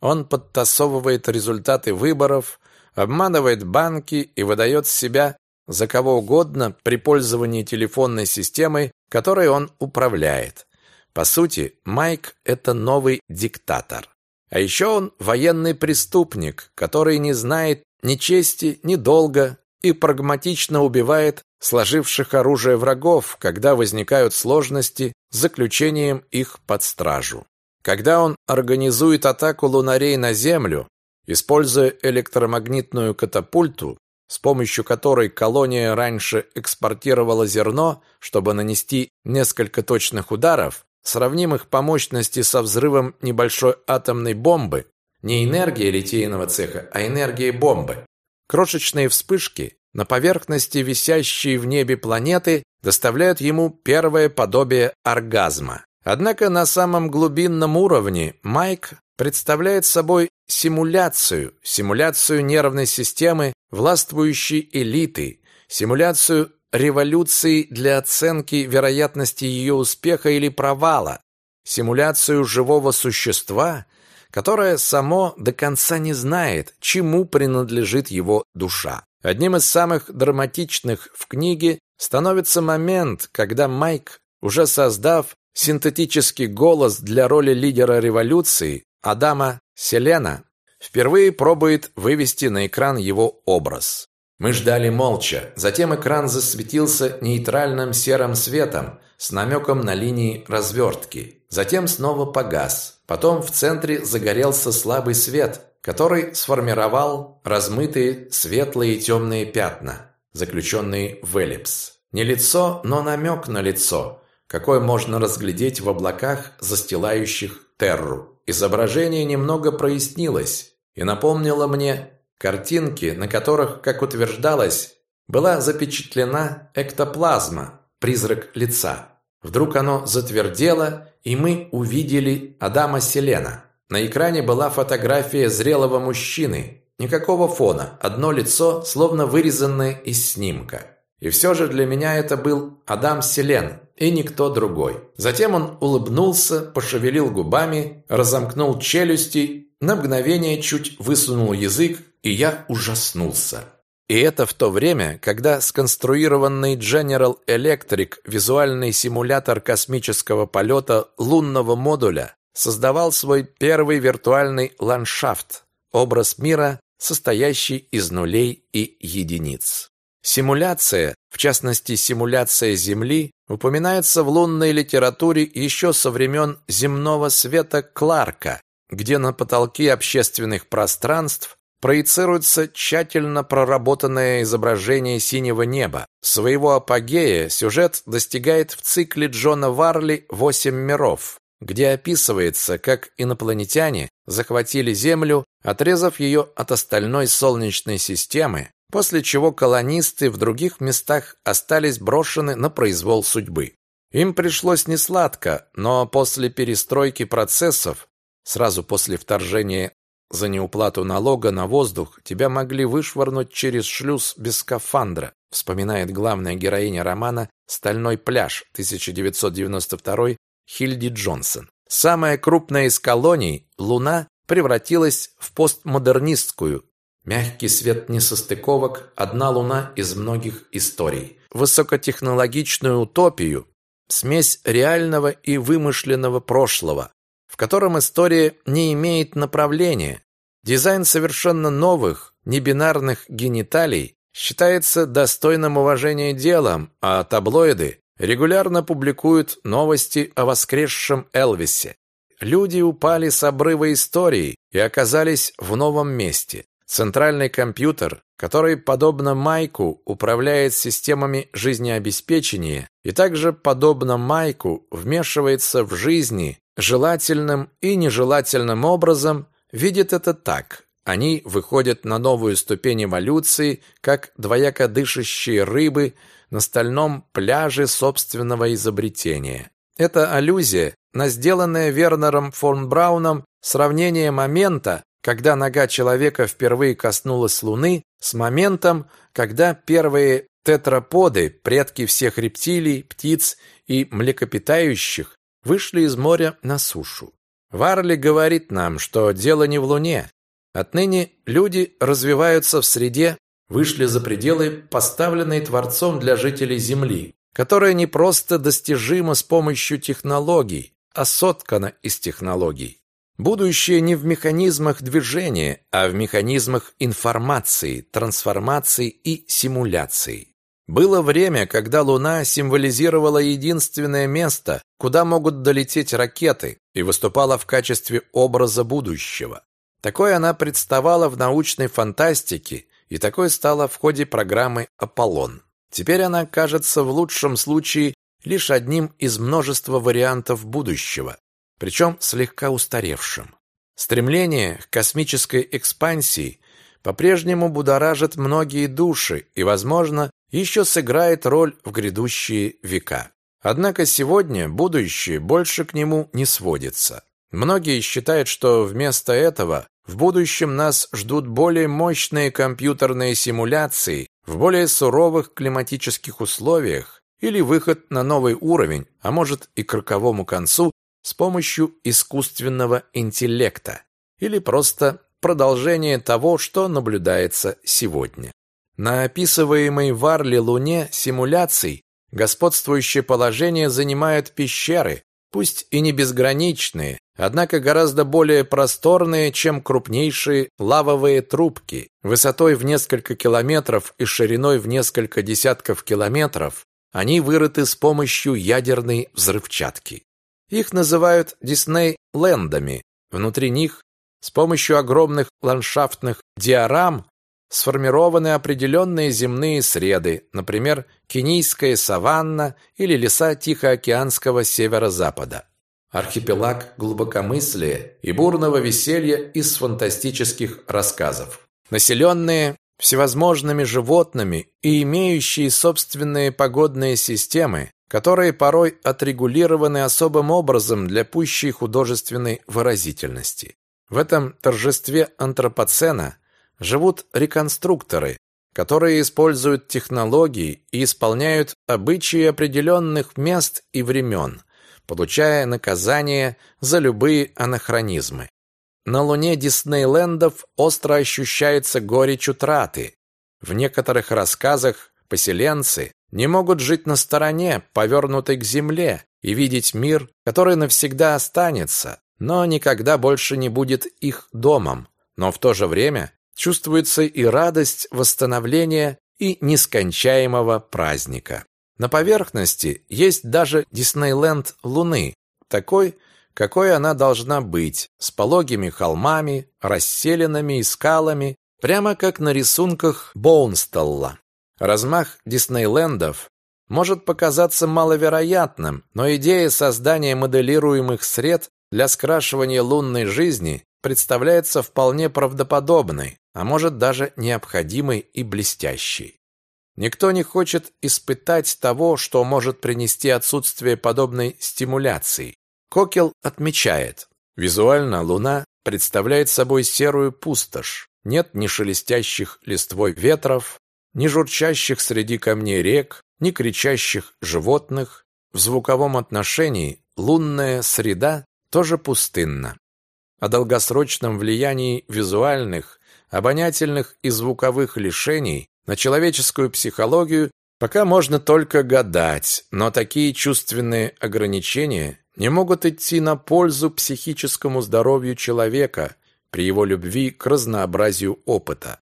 Он подтасовывает результаты выборов, обманывает банки и выдает себя за кого угодно при пользовании телефонной системой, которой он управляет. По сути, Майк – это новый диктатор. А еще он военный преступник, который не знает ни чести, ни долга и прагматично убивает сложивших оружие врагов, когда возникают сложности с заключением их под стражу. Когда он организует атаку лунарей на Землю, используя электромагнитную катапульту, с помощью которой колония раньше экспортировала зерно, чтобы нанести несколько точных ударов, сравнимых по мощности со взрывом небольшой атомной бомбы, не энергия литейного цеха, а энергия бомбы. Крошечные вспышки на поверхности висящей в небе планеты доставляют ему первое подобие оргазма. Однако на самом глубинном уровне Майк представляет собой симуляцию, симуляцию нервной системы властвующей элиты, симуляцию революции для оценки вероятности ее успеха или провала, симуляцию живого существа, которое само до конца не знает, чему принадлежит его душа. Одним из самых драматичных в книге становится момент, когда Майк, уже создав синтетический голос для роли лидера революции, Адама Селена, впервые пробует вывести на экран его образ. Мы ждали молча. Затем экран засветился нейтральным серым светом с намеком на линии развертки. Затем снова погас. Потом в центре загорелся слабый свет, который сформировал размытые светлые и темные пятна, заключенные в эллипс. Не лицо, но намек на лицо, какое можно разглядеть в облаках, застилающих терру. Изображение немного прояснилось и напомнило мне Картинки, на которых, как утверждалось, была запечатлена эктоплазма, призрак лица. Вдруг оно затвердело, и мы увидели Адама Селена. На экране была фотография зрелого мужчины. Никакого фона, одно лицо, словно вырезанное из снимка. И все же для меня это был Адам Селен, и никто другой. Затем он улыбнулся, пошевелил губами, разомкнул челюсти, на мгновение чуть высунул язык и я ужаснулся. И это в то время, когда сконструированный General Electric визуальный симулятор космического полета лунного модуля создавал свой первый виртуальный ландшафт, образ мира, состоящий из нулей и единиц. Симуляция, в частности симуляция Земли, упоминается в лунной литературе еще со времен земного света Кларка, где на потолке общественных пространств проецируется тщательно проработанное изображение синего неба. Своего апогея сюжет достигает в цикле Джона Варли «Восемь миров», где описывается, как инопланетяне захватили Землю, отрезав ее от остальной Солнечной системы, после чего колонисты в других местах остались брошены на произвол судьбы. Им пришлось несладко, но после перестройки процессов, сразу после вторжения за неуплату налога на воздух тебя могли вышвырнуть через шлюз без скафандра, вспоминает главная героиня романа «Стальной пляж» 1992 Хильди Джонсон. Самая крупная из колоний, Луна, превратилась в постмодернистскую. Мягкий свет несостыковок, одна Луна из многих историй. Высокотехнологичную утопию, смесь реального и вымышленного прошлого, в котором история не имеет направления. Дизайн совершенно новых, небинарных гениталий считается достойным уважения делом, а таблоиды регулярно публикуют новости о воскресшем Элвисе. Люди упали с обрыва истории и оказались в новом месте. Центральный компьютер который, подобно Майку, управляет системами жизнеобеспечения и также, подобно Майку, вмешивается в жизни желательным и нежелательным образом, видит это так. Они выходят на новую ступень эволюции, как двояко дышащие рыбы на стальном пляже собственного изобретения. Это аллюзия на сделанное Вернером фон Брауном сравнение момента, когда нога человека впервые коснулась Луны, с моментом, когда первые тетраподы, предки всех рептилий, птиц и млекопитающих, вышли из моря на сушу. Варли говорит нам, что дело не в Луне. Отныне люди развиваются в среде, вышли за пределы, поставленные Творцом для жителей Земли, которая не просто достижима с помощью технологий, а соткана из технологий. Будущее не в механизмах движения, а в механизмах информации, трансформации и симуляции. Было время, когда Луна символизировала единственное место, куда могут долететь ракеты, и выступала в качестве образа будущего. Такой она представала в научной фантастике, и такой стала в ходе программы «Аполлон». Теперь она кажется в лучшем случае лишь одним из множества вариантов будущего, причем слегка устаревшим. Стремление к космической экспансии по-прежнему будоражит многие души и, возможно, еще сыграет роль в грядущие века. Однако сегодня будущее больше к нему не сводится. Многие считают, что вместо этого в будущем нас ждут более мощные компьютерные симуляции в более суровых климатических условиях или выход на новый уровень, а может и к роковому концу с помощью искусственного интеллекта или просто продолжение того, что наблюдается сегодня. На описываемой Варли Луне симуляций господствующее положение занимают пещеры, пусть и не безграничные, однако гораздо более просторные, чем крупнейшие лавовые трубки, высотой в несколько километров и шириной в несколько десятков километров, они вырыты с помощью ядерной взрывчатки. Их называют Дисней-лендами. Внутри них с помощью огромных ландшафтных диорам сформированы определенные земные среды, например, кенийская саванна или леса Тихоокеанского северо-запада. Архипелаг глубокомыслия и бурного веселья из фантастических рассказов. Населенные всевозможными животными и имеющие собственные погодные системы, которые порой отрегулированы особым образом для пущей художественной выразительности. В этом торжестве антропоцена живут реконструкторы, которые используют технологии и исполняют обычаи определенных мест и времен, получая наказание за любые анахронизмы. На луне Диснейлендов остро ощущается горечь утраты. В некоторых рассказах поселенцы не могут жить на стороне, повернутой к земле, и видеть мир, который навсегда останется, но никогда больше не будет их домом. Но в то же время чувствуется и радость восстановления и нескончаемого праздника. На поверхности есть даже Диснейленд Луны, такой, какой она должна быть, с пологими холмами, расселенными и скалами, прямо как на рисунках Боунстелла. Размах Диснейлендов может показаться маловероятным, но идея создания моделируемых сред для скрашивания лунной жизни представляется вполне правдоподобной, а может даже необходимой и блестящей. Никто не хочет испытать того, что может принести отсутствие подобной стимуляции. Кокел отмечает, визуально Луна представляет собой серую пустошь. Нет ни шелестящих листвой ветров, ни журчащих среди камней рек, ни кричащих животных. В звуковом отношении лунная среда тоже пустынна. О долгосрочном влиянии визуальных, обонятельных и звуковых лишений на человеческую психологию пока можно только гадать, но такие чувственные ограничения не могут идти на пользу психическому здоровью человека при его любви к разнообразию опыта.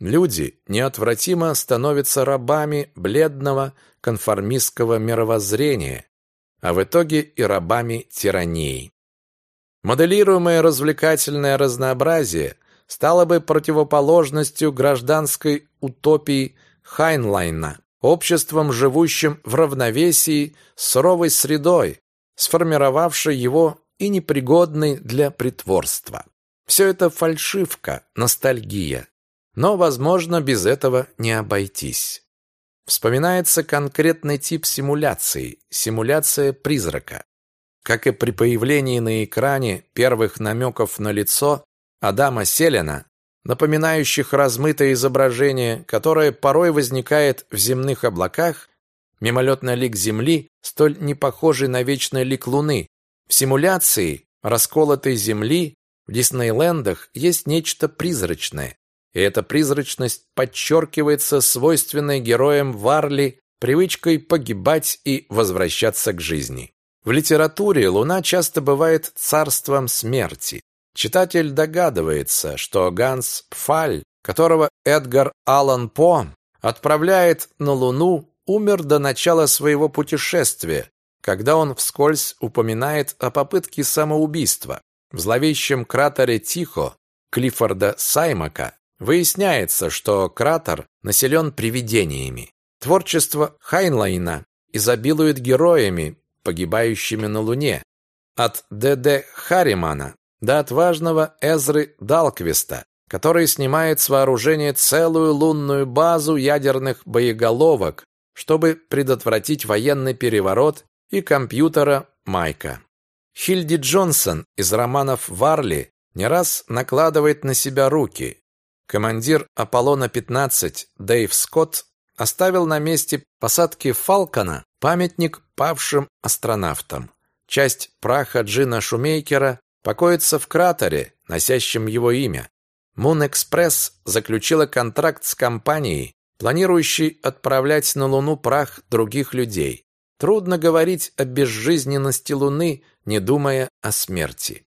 Люди неотвратимо становятся рабами бледного конформистского мировоззрения, а в итоге и рабами тирании. Моделируемое развлекательное разнообразие стало бы противоположностью гражданской утопии Хайнлайна, обществом, живущим в равновесии с суровой средой, сформировавшей его и непригодной для притворства. Все это фальшивка, ностальгия. Но, возможно, без этого не обойтись. Вспоминается конкретный тип симуляции – симуляция призрака. Как и при появлении на экране первых намеков на лицо Адама Селена, напоминающих размытое изображение, которое порой возникает в земных облаках, мимолетный лик Земли, столь не похожий на вечный лик Луны. В симуляции расколотой Земли в Диснейлендах есть нечто призрачное, и эта призрачность подчеркивается свойственной героям Варли привычкой погибать и возвращаться к жизни. В литературе Луна часто бывает царством смерти. Читатель догадывается, что Ганс Пфаль, которого Эдгар Аллан По отправляет на Луну, умер до начала своего путешествия, когда он вскользь упоминает о попытке самоубийства. В зловещем кратере Тихо Клиффорда Саймака выясняется, что кратер населен привидениями. Творчество Хайнлайна изобилует героями, погибающими на Луне. От Д.Д. Харримана до отважного Эзры Далквиста, который снимает с вооружения целую лунную базу ядерных боеголовок, чтобы предотвратить военный переворот и компьютера Майка. Хильди Джонсон из романов Варли не раз накладывает на себя руки. Командир Аполлона-15 Дэйв Скотт оставил на месте посадки Фалкона памятник павшим астронавтам. Часть праха Джина Шумейкера покоится в кратере, носящем его имя. Express заключила контракт с компанией, планирующей отправлять на Луну прах других людей. Трудно говорить о безжизненности Луны, не думая о смерти.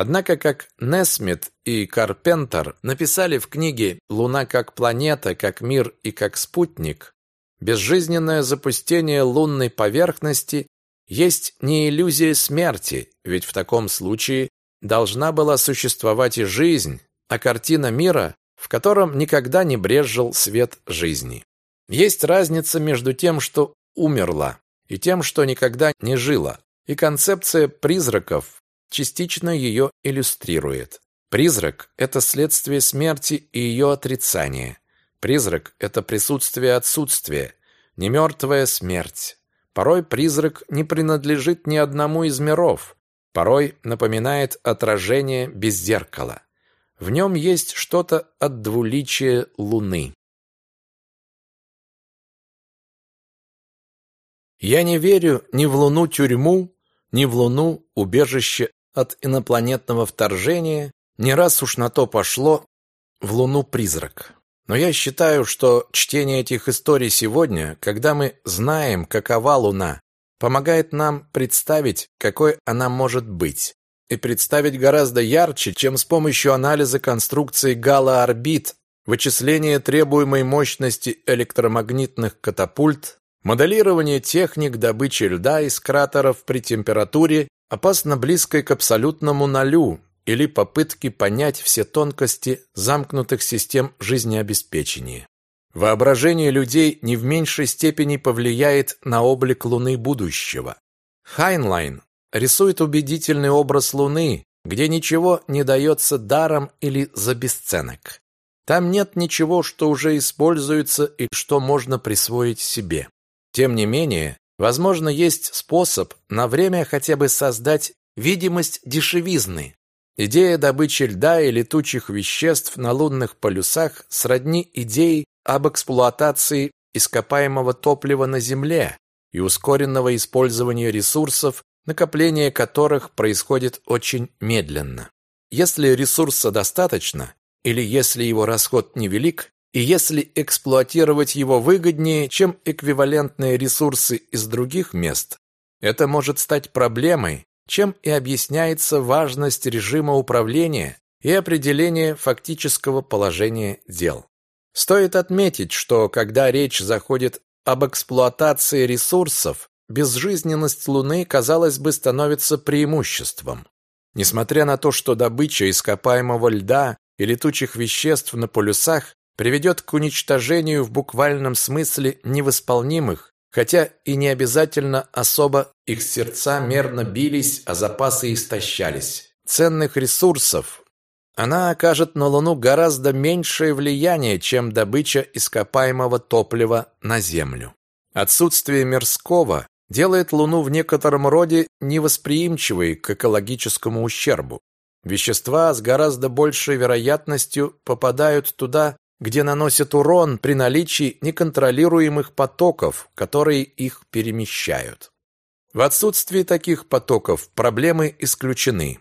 Однако, как Несмит и Карпентер написали в книге «Луна как планета, как мир и как спутник», безжизненное запустение лунной поверхности есть не иллюзия смерти, ведь в таком случае должна была существовать и жизнь, а картина мира, в котором никогда не брезжил свет жизни. Есть разница между тем, что умерла, и тем, что никогда не жило, и концепция призраков частично ее иллюстрирует. Призрак – это следствие смерти и ее отрицание. Призрак – это присутствие отсутствия, не мертвая смерть. Порой призрак не принадлежит ни одному из миров, порой напоминает отражение без зеркала. В нем есть что-то от двуличия Луны. Я не верю ни в Луну-тюрьму, ни в Луну убежище от инопланетного вторжения, не раз уж на то пошло, в Луну-призрак. Но я считаю, что чтение этих историй сегодня, когда мы знаем, какова Луна, помогает нам представить, какой она может быть. И представить гораздо ярче, чем с помощью анализа конструкции гало-орбит, вычисления требуемой мощности электромагнитных катапульт, Моделирование техник добычи льда из кратеров при температуре опасно близкой к абсолютному нулю или попытки понять все тонкости замкнутых систем жизнеобеспечения. Воображение людей не в меньшей степени повлияет на облик Луны будущего. Хайнлайн рисует убедительный образ Луны, где ничего не дается даром или за бесценок. Там нет ничего, что уже используется и что можно присвоить себе. Тем не менее, возможно, есть способ на время хотя бы создать видимость дешевизны. Идея добычи льда и летучих веществ на лунных полюсах сродни идее об эксплуатации ископаемого топлива на Земле и ускоренного использования ресурсов, накопление которых происходит очень медленно. Если ресурса достаточно, или если его расход невелик, и если эксплуатировать его выгоднее, чем эквивалентные ресурсы из других мест, это может стать проблемой, чем и объясняется важность режима управления и определения фактического положения дел. Стоит отметить, что когда речь заходит об эксплуатации ресурсов, безжизненность Луны, казалось бы, становится преимуществом. Несмотря на то, что добыча ископаемого льда и летучих веществ на полюсах приведет к уничтожению в буквальном смысле невосполнимых, хотя и не обязательно особо их сердца мерно бились, а запасы истощались, ценных ресурсов, она окажет на Луну гораздо меньшее влияние, чем добыча ископаемого топлива на Землю. Отсутствие мирского делает Луну в некотором роде невосприимчивой к экологическому ущербу. Вещества с гораздо большей вероятностью попадают туда, где наносят урон при наличии неконтролируемых потоков, которые их перемещают. В отсутствии таких потоков проблемы исключены.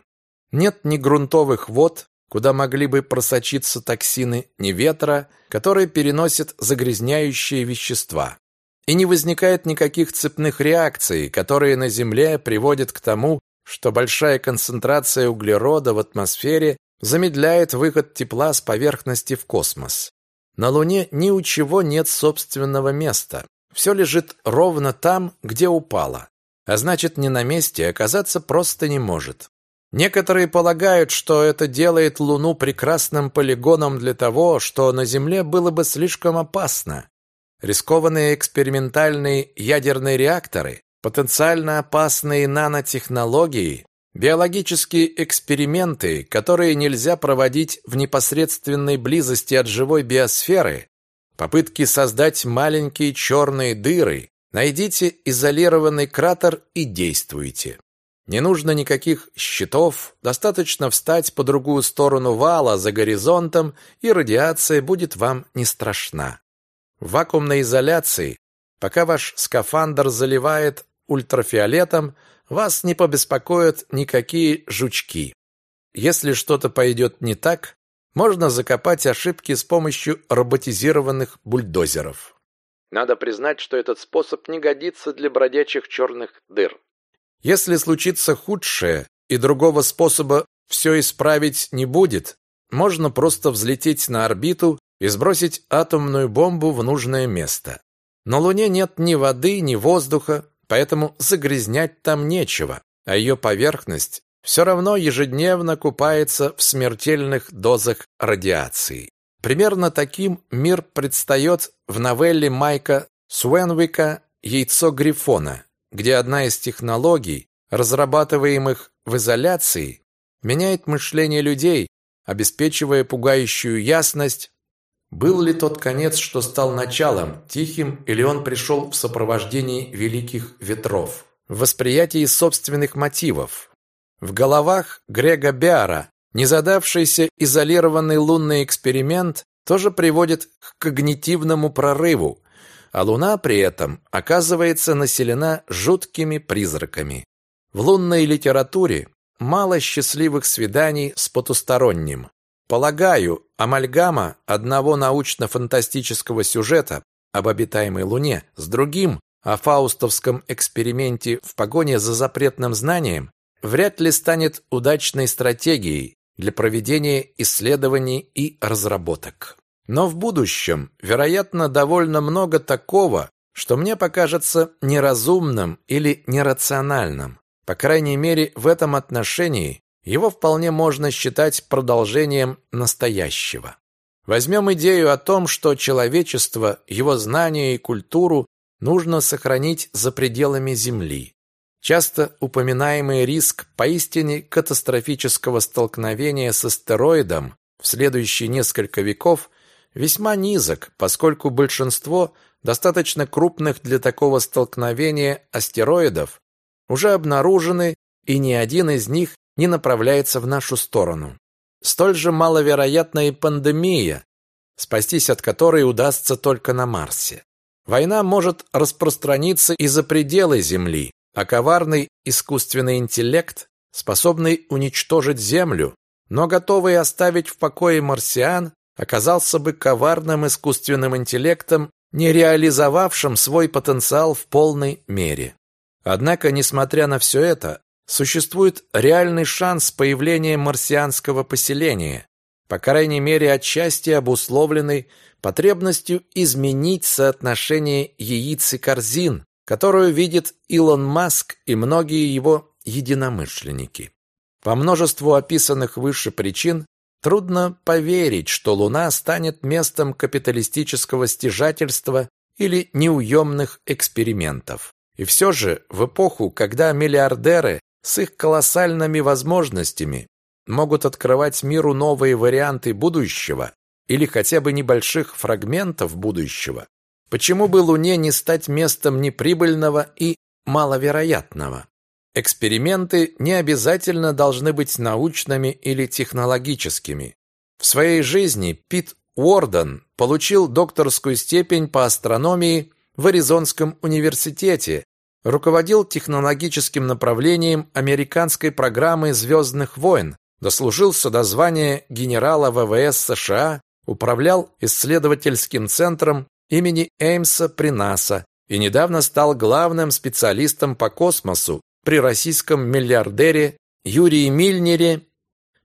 Нет ни грунтовых вод, куда могли бы просочиться токсины, ни ветра, которые переносят загрязняющие вещества. И не возникает никаких цепных реакций, которые на Земле приводят к тому, что большая концентрация углерода в атмосфере замедляет выход тепла с поверхности в космос. На Луне ни у чего нет собственного места. Все лежит ровно там, где упало. А значит, не на месте оказаться просто не может. Некоторые полагают, что это делает Луну прекрасным полигоном для того, что на Земле было бы слишком опасно. Рискованные экспериментальные ядерные реакторы, потенциально опасные нанотехнологии, биологические эксперименты, которые нельзя проводить в непосредственной близости от живой биосферы, попытки создать маленькие черные дыры, найдите изолированный кратер и действуйте. Не нужно никаких щитов, достаточно встать по другую сторону вала за горизонтом, и радиация будет вам не страшна. В вакуумной изоляции, пока ваш скафандр заливает ультрафиолетом, вас не побеспокоят никакие жучки. Если что-то пойдет не так, можно закопать ошибки с помощью роботизированных бульдозеров. Надо признать, что этот способ не годится для бродячих черных дыр. Если случится худшее и другого способа все исправить не будет, можно просто взлететь на орбиту и сбросить атомную бомбу в нужное место. На Луне нет ни воды, ни воздуха, поэтому загрязнять там нечего, а ее поверхность все равно ежедневно купается в смертельных дозах радиации. Примерно таким мир предстает в новелле Майка Суэнвика «Яйцо Грифона», где одна из технологий, разрабатываемых в изоляции, меняет мышление людей, обеспечивая пугающую ясность, был ли тот конец, что стал началом, тихим, или он пришел в сопровождении великих ветров? В восприятии собственных мотивов. В головах Грега Биара незадавшийся изолированный лунный эксперимент тоже приводит к когнитивному прорыву, а Луна при этом оказывается населена жуткими призраками. В лунной литературе мало счастливых свиданий с потусторонним. Полагаю, амальгама одного научно-фантастического сюжета об обитаемой Луне с другим о фаустовском эксперименте в погоне за запретным знанием вряд ли станет удачной стратегией для проведения исследований и разработок. Но в будущем, вероятно, довольно много такого, что мне покажется неразумным или нерациональным. По крайней мере, в этом отношении его вполне можно считать продолжением настоящего. Возьмем идею о том, что человечество, его знания и культуру нужно сохранить за пределами Земли. Часто упоминаемый риск поистине катастрофического столкновения с астероидом в следующие несколько веков весьма низок, поскольку большинство достаточно крупных для такого столкновения астероидов уже обнаружены, и ни один из них не направляется в нашу сторону. Столь же маловероятна и пандемия, спастись от которой удастся только на Марсе. Война может распространиться и за пределы Земли, а коварный искусственный интеллект, способный уничтожить Землю, но готовый оставить в покое марсиан, оказался бы коварным искусственным интеллектом, не реализовавшим свой потенциал в полной мере. Однако, несмотря на все это, существует реальный шанс появления марсианского поселения, по крайней мере отчасти обусловленный потребностью изменить соотношение яиц и корзин, которую видит Илон Маск и многие его единомышленники. По множеству описанных выше причин Трудно поверить, что Луна станет местом капиталистического стяжательства или неуемных экспериментов. И все же, в эпоху, когда миллиардеры с их колоссальными возможностями могут открывать миру новые варианты будущего или хотя бы небольших фрагментов будущего, почему бы Луне не стать местом неприбыльного и маловероятного? Эксперименты не обязательно должны быть научными или технологическими. В своей жизни Пит Уорден получил докторскую степень по астрономии в Аризонском университете, руководил технологическим направлением американской программы «Звездных войн», дослужился до звания генерала ВВС США, управлял исследовательским центром имени Эймса при НАСА и недавно стал главным специалистом по космосу при российском миллиардере Юрии Мильнере.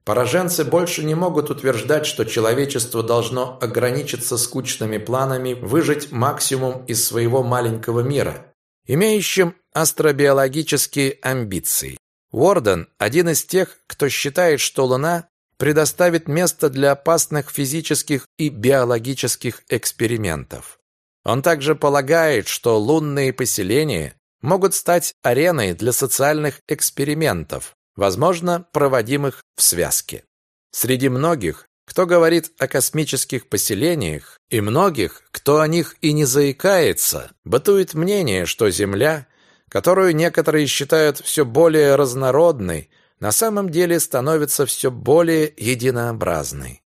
Пораженцы больше не могут утверждать, что человечество должно ограничиться скучными планами выжить максимум из своего маленького мира, имеющим астробиологические амбиции. Уорден – один из тех, кто считает, что Луна предоставит место для опасных физических и биологических экспериментов. Он также полагает, что лунные поселения могут стать ареной для социальных экспериментов, возможно, проводимых в связке. Среди многих, кто говорит о космических поселениях, и многих, кто о них и не заикается, бытует мнение, что Земля, которую некоторые считают все более разнородной, на самом деле становится все более единообразной.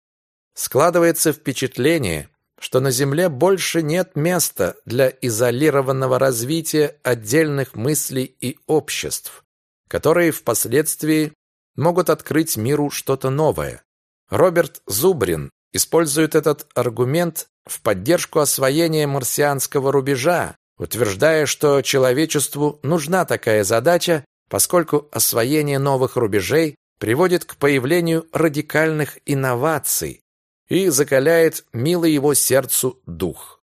Складывается впечатление, что на Земле больше нет места для изолированного развития отдельных мыслей и обществ, которые впоследствии могут открыть миру что-то новое. Роберт Зубрин использует этот аргумент в поддержку освоения марсианского рубежа, утверждая, что человечеству нужна такая задача, поскольку освоение новых рубежей приводит к появлению радикальных инноваций, и закаляет милый его сердцу дух.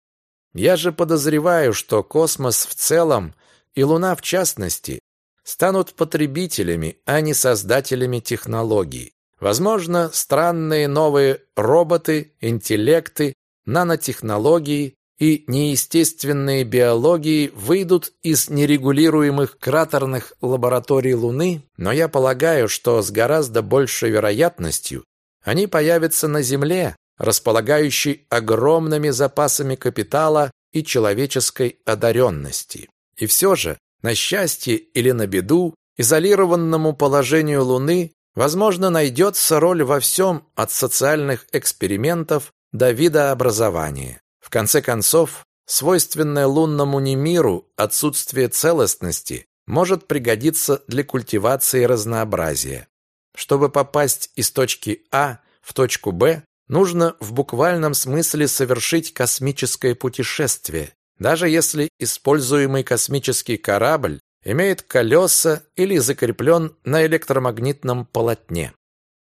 Я же подозреваю, что космос в целом и Луна в частности станут потребителями, а не создателями технологий. Возможно, странные новые роботы, интеллекты, нанотехнологии и неестественные биологии выйдут из нерегулируемых кратерных лабораторий Луны, но я полагаю, что с гораздо большей вероятностью они появятся на Земле, располагающей огромными запасами капитала и человеческой одаренности. И все же, на счастье или на беду, изолированному положению Луны, возможно, найдется роль во всем от социальных экспериментов до видообразования. В конце концов, свойственное лунному немиру отсутствие целостности может пригодиться для культивации разнообразия. Чтобы попасть из точки А в точку Б, нужно в буквальном смысле совершить космическое путешествие, даже если используемый космический корабль имеет колеса или закреплен на электромагнитном полотне.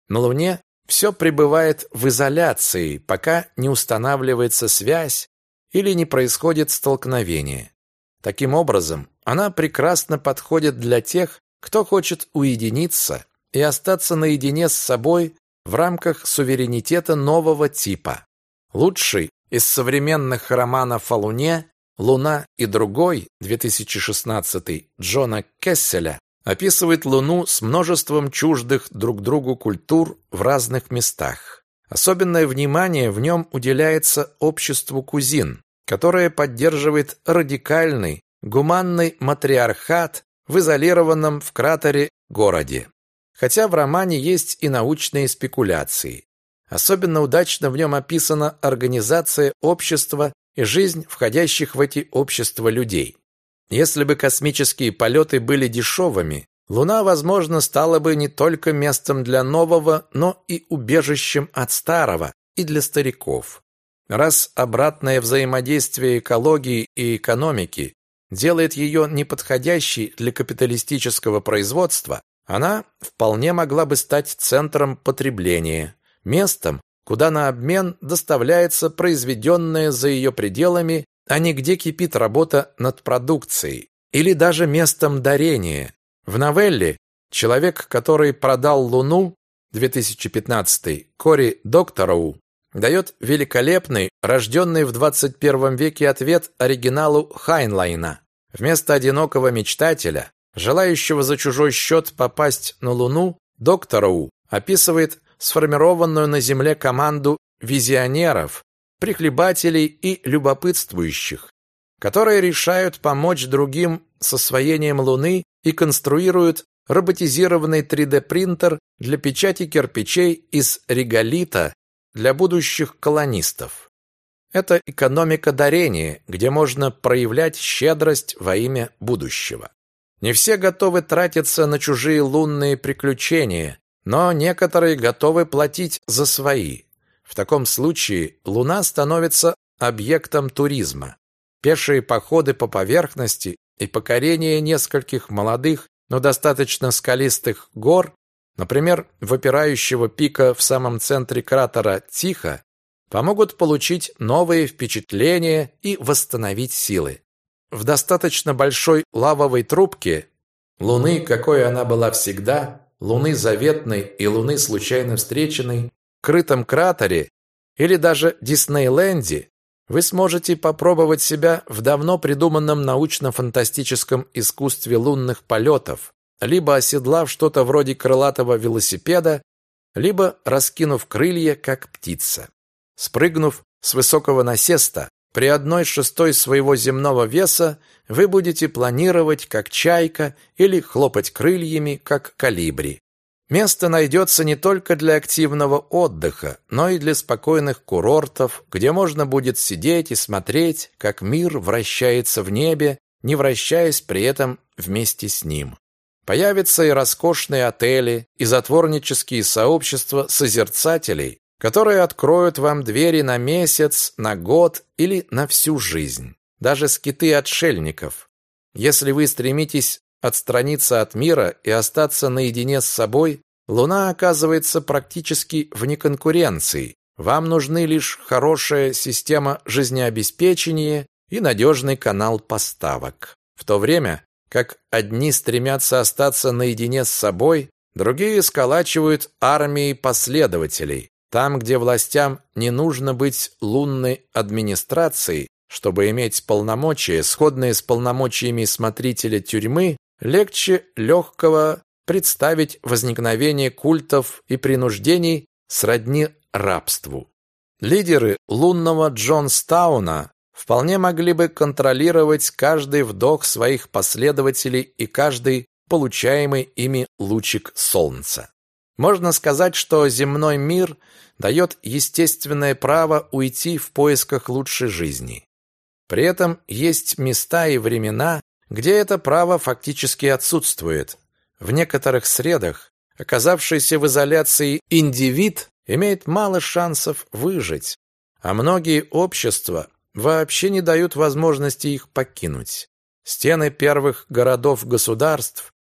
На Луне все пребывает в изоляции, пока не устанавливается связь или не происходит столкновение. Таким образом, она прекрасно подходит для тех, кто хочет уединиться и остаться наедине с собой в рамках суверенитета нового типа. Лучший из современных романов о Луне «Луна и другой» 2016 Джона Кесселя описывает Луну с множеством чуждых друг другу культур в разных местах. Особенное внимание в нем уделяется обществу кузин, которое поддерживает радикальный, гуманный матриархат в изолированном в кратере городе. Хотя в романе есть и научные спекуляции. Особенно удачно в нем описана организация общества и жизнь входящих в эти общества людей. Если бы космические полеты были дешевыми, Луна, возможно, стала бы не только местом для нового, но и убежищем от старого и для стариков. Раз обратное взаимодействие экологии и экономики делает ее неподходящей для капиталистического производства, она вполне могла бы стать центром потребления, местом, куда на обмен доставляется произведенное за ее пределами, а не где кипит работа над продукцией, или даже местом дарения. В новелле человек, который продал Луну, 2015 Кори Доктороу дает великолепный, рожденный в 21 веке ответ оригиналу Хайнлайна. Вместо одинокого мечтателя, желающего за чужой счет попасть на Луну, Доктороу описывает сформированную на Земле команду визионеров, прихлебателей и любопытствующих, которые решают помочь другим с освоением Луны и конструируют роботизированный 3D-принтер для печати кирпичей из реголита для будущих колонистов. Это экономика дарения, где можно проявлять щедрость во имя будущего. Не все готовы тратиться на чужие лунные приключения, но некоторые готовы платить за свои. В таком случае Луна становится объектом туризма. Пешие походы по поверхности и покорение нескольких молодых, но достаточно скалистых гор, например, выпирающего пика в самом центре кратера Тихо, помогут получить новые впечатления и восстановить силы. В достаточно большой лавовой трубке Луны, какой она была всегда, Луны заветной и Луны случайно встреченной, крытом кратере или даже Диснейленде, вы сможете попробовать себя в давно придуманном научно-фантастическом искусстве лунных полетов, либо оседлав что-то вроде крылатого велосипеда, либо раскинув крылья, как птица. Спрыгнув с высокого насеста, при одной шестой своего земного веса вы будете планировать, как чайка, или хлопать крыльями, как калибри. Место найдется не только для активного отдыха, но и для спокойных курортов, где можно будет сидеть и смотреть, как мир вращается в небе, не вращаясь при этом вместе с ним. Появятся и роскошные отели, и затворнические сообщества созерцателей, которые откроют вам двери на месяц, на год или на всю жизнь. Даже скиты отшельников. Если вы стремитесь отстраниться от мира и остаться наедине с собой, Луна оказывается практически вне конкуренции. Вам нужны лишь хорошая система жизнеобеспечения и надежный канал поставок. В то время как одни стремятся остаться наедине с собой, другие сколачивают армии последователей. Там, где властям не нужно быть лунной администрацией, чтобы иметь полномочия, сходные с полномочиями смотрителя тюрьмы, легче легкого представить возникновение культов и принуждений сродни рабству. Лидеры лунного Джонстауна вполне могли бы контролировать каждый вдох своих последователей и каждый получаемый ими лучик солнца. Можно сказать, что земной мир дает естественное право уйти в поисках лучшей жизни. При этом есть места и времена, где это право фактически отсутствует. В некоторых средах, оказавшийся в изоляции индивид, имеет мало шансов выжить, а многие общества вообще не дают возможности их покинуть. Стены первых городов-государств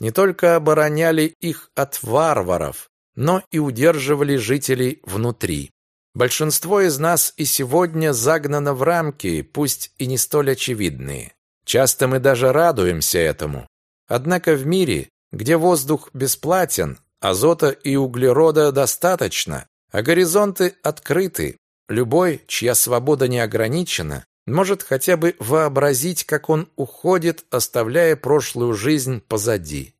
не только обороняли их от варваров, но и удерживали жителей внутри. Большинство из нас и сегодня загнано в рамки, пусть и не столь очевидные. Часто мы даже радуемся этому. Однако в мире, где воздух бесплатен, азота и углерода достаточно, а горизонты открыты, любой, чья свобода не ограничена, может хотя бы вообразить, как он уходит, оставляя прошлую жизнь позади.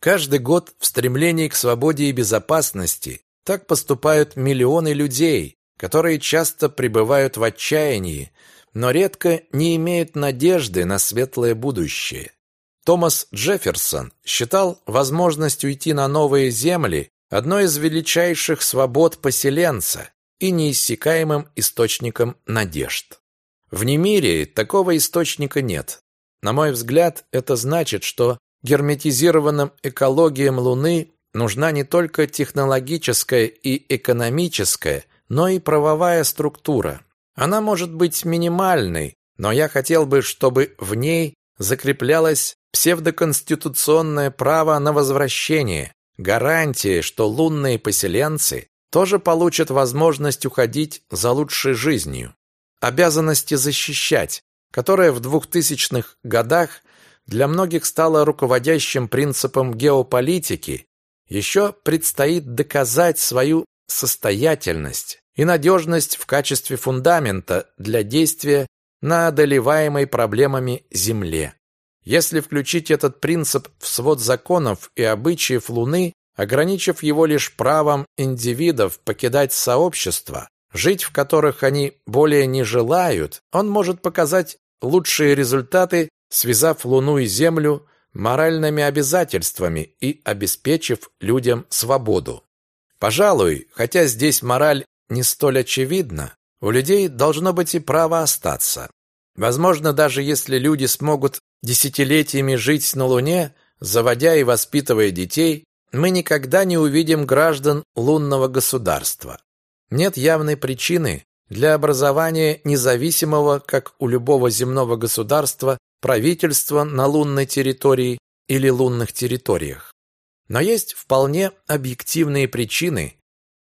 Каждый год в стремлении к свободе и безопасности так поступают миллионы людей, которые часто пребывают в отчаянии, но редко не имеют надежды на светлое будущее. Томас Джефферсон считал возможность уйти на новые земли одной из величайших свобод поселенца и неиссякаемым источником надежд. В Немире такого источника нет. На мой взгляд, это значит, что герметизированным экологиям Луны нужна не только технологическая и экономическая, но и правовая структура. Она может быть минимальной, но я хотел бы, чтобы в ней закреплялось псевдоконституционное право на возвращение, гарантия, что лунные поселенцы тоже получат возможность уходить за лучшей жизнью. Обязанности защищать, которая в 2000-х годах для многих стала руководящим принципом геополитики еще предстоит доказать свою состоятельность и надежность в качестве фундамента для действия на одолеваемой проблемами Земле. Если включить этот принцип в свод законов и обычаев Луны, ограничив его лишь правом индивидов покидать сообщества, жить в которых они более не желают, он может показать лучшие результаты, связав Луну и Землю моральными обязательствами и обеспечив людям свободу. Пожалуй, хотя здесь мораль не столь очевидна, у людей должно быть и право остаться. Возможно, даже если люди смогут десятилетиями жить на Луне, заводя и воспитывая детей, мы никогда не увидим граждан лунного государства. Нет явной причины для образования независимого, как у любого земного государства, правительства на лунной территории или лунных территориях. Но есть вполне объективные причины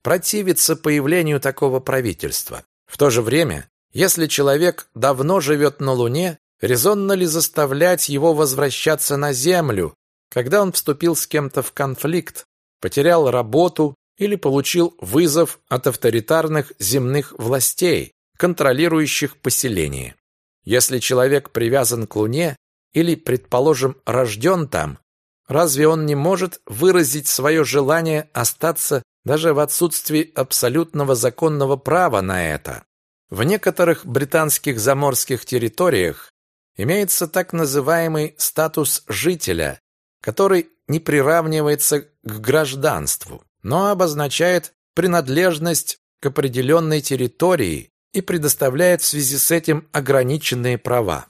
противиться появлению такого правительства. В то же время, если человек давно живет на Луне, резонно ли заставлять его возвращаться на Землю, когда он вступил с кем-то в конфликт, потерял работу или получил вызов от авторитарных земных властей, контролирующих поселение. Если человек привязан к Луне или, предположим, рожден там, разве он не может выразить свое желание остаться даже в отсутствии абсолютного законного права на это? В некоторых британских заморских территориях имеется так называемый статус жителя, который не приравнивается к гражданству, но обозначает принадлежность к определенной территории и предоставляет в связи с этим ограниченные права.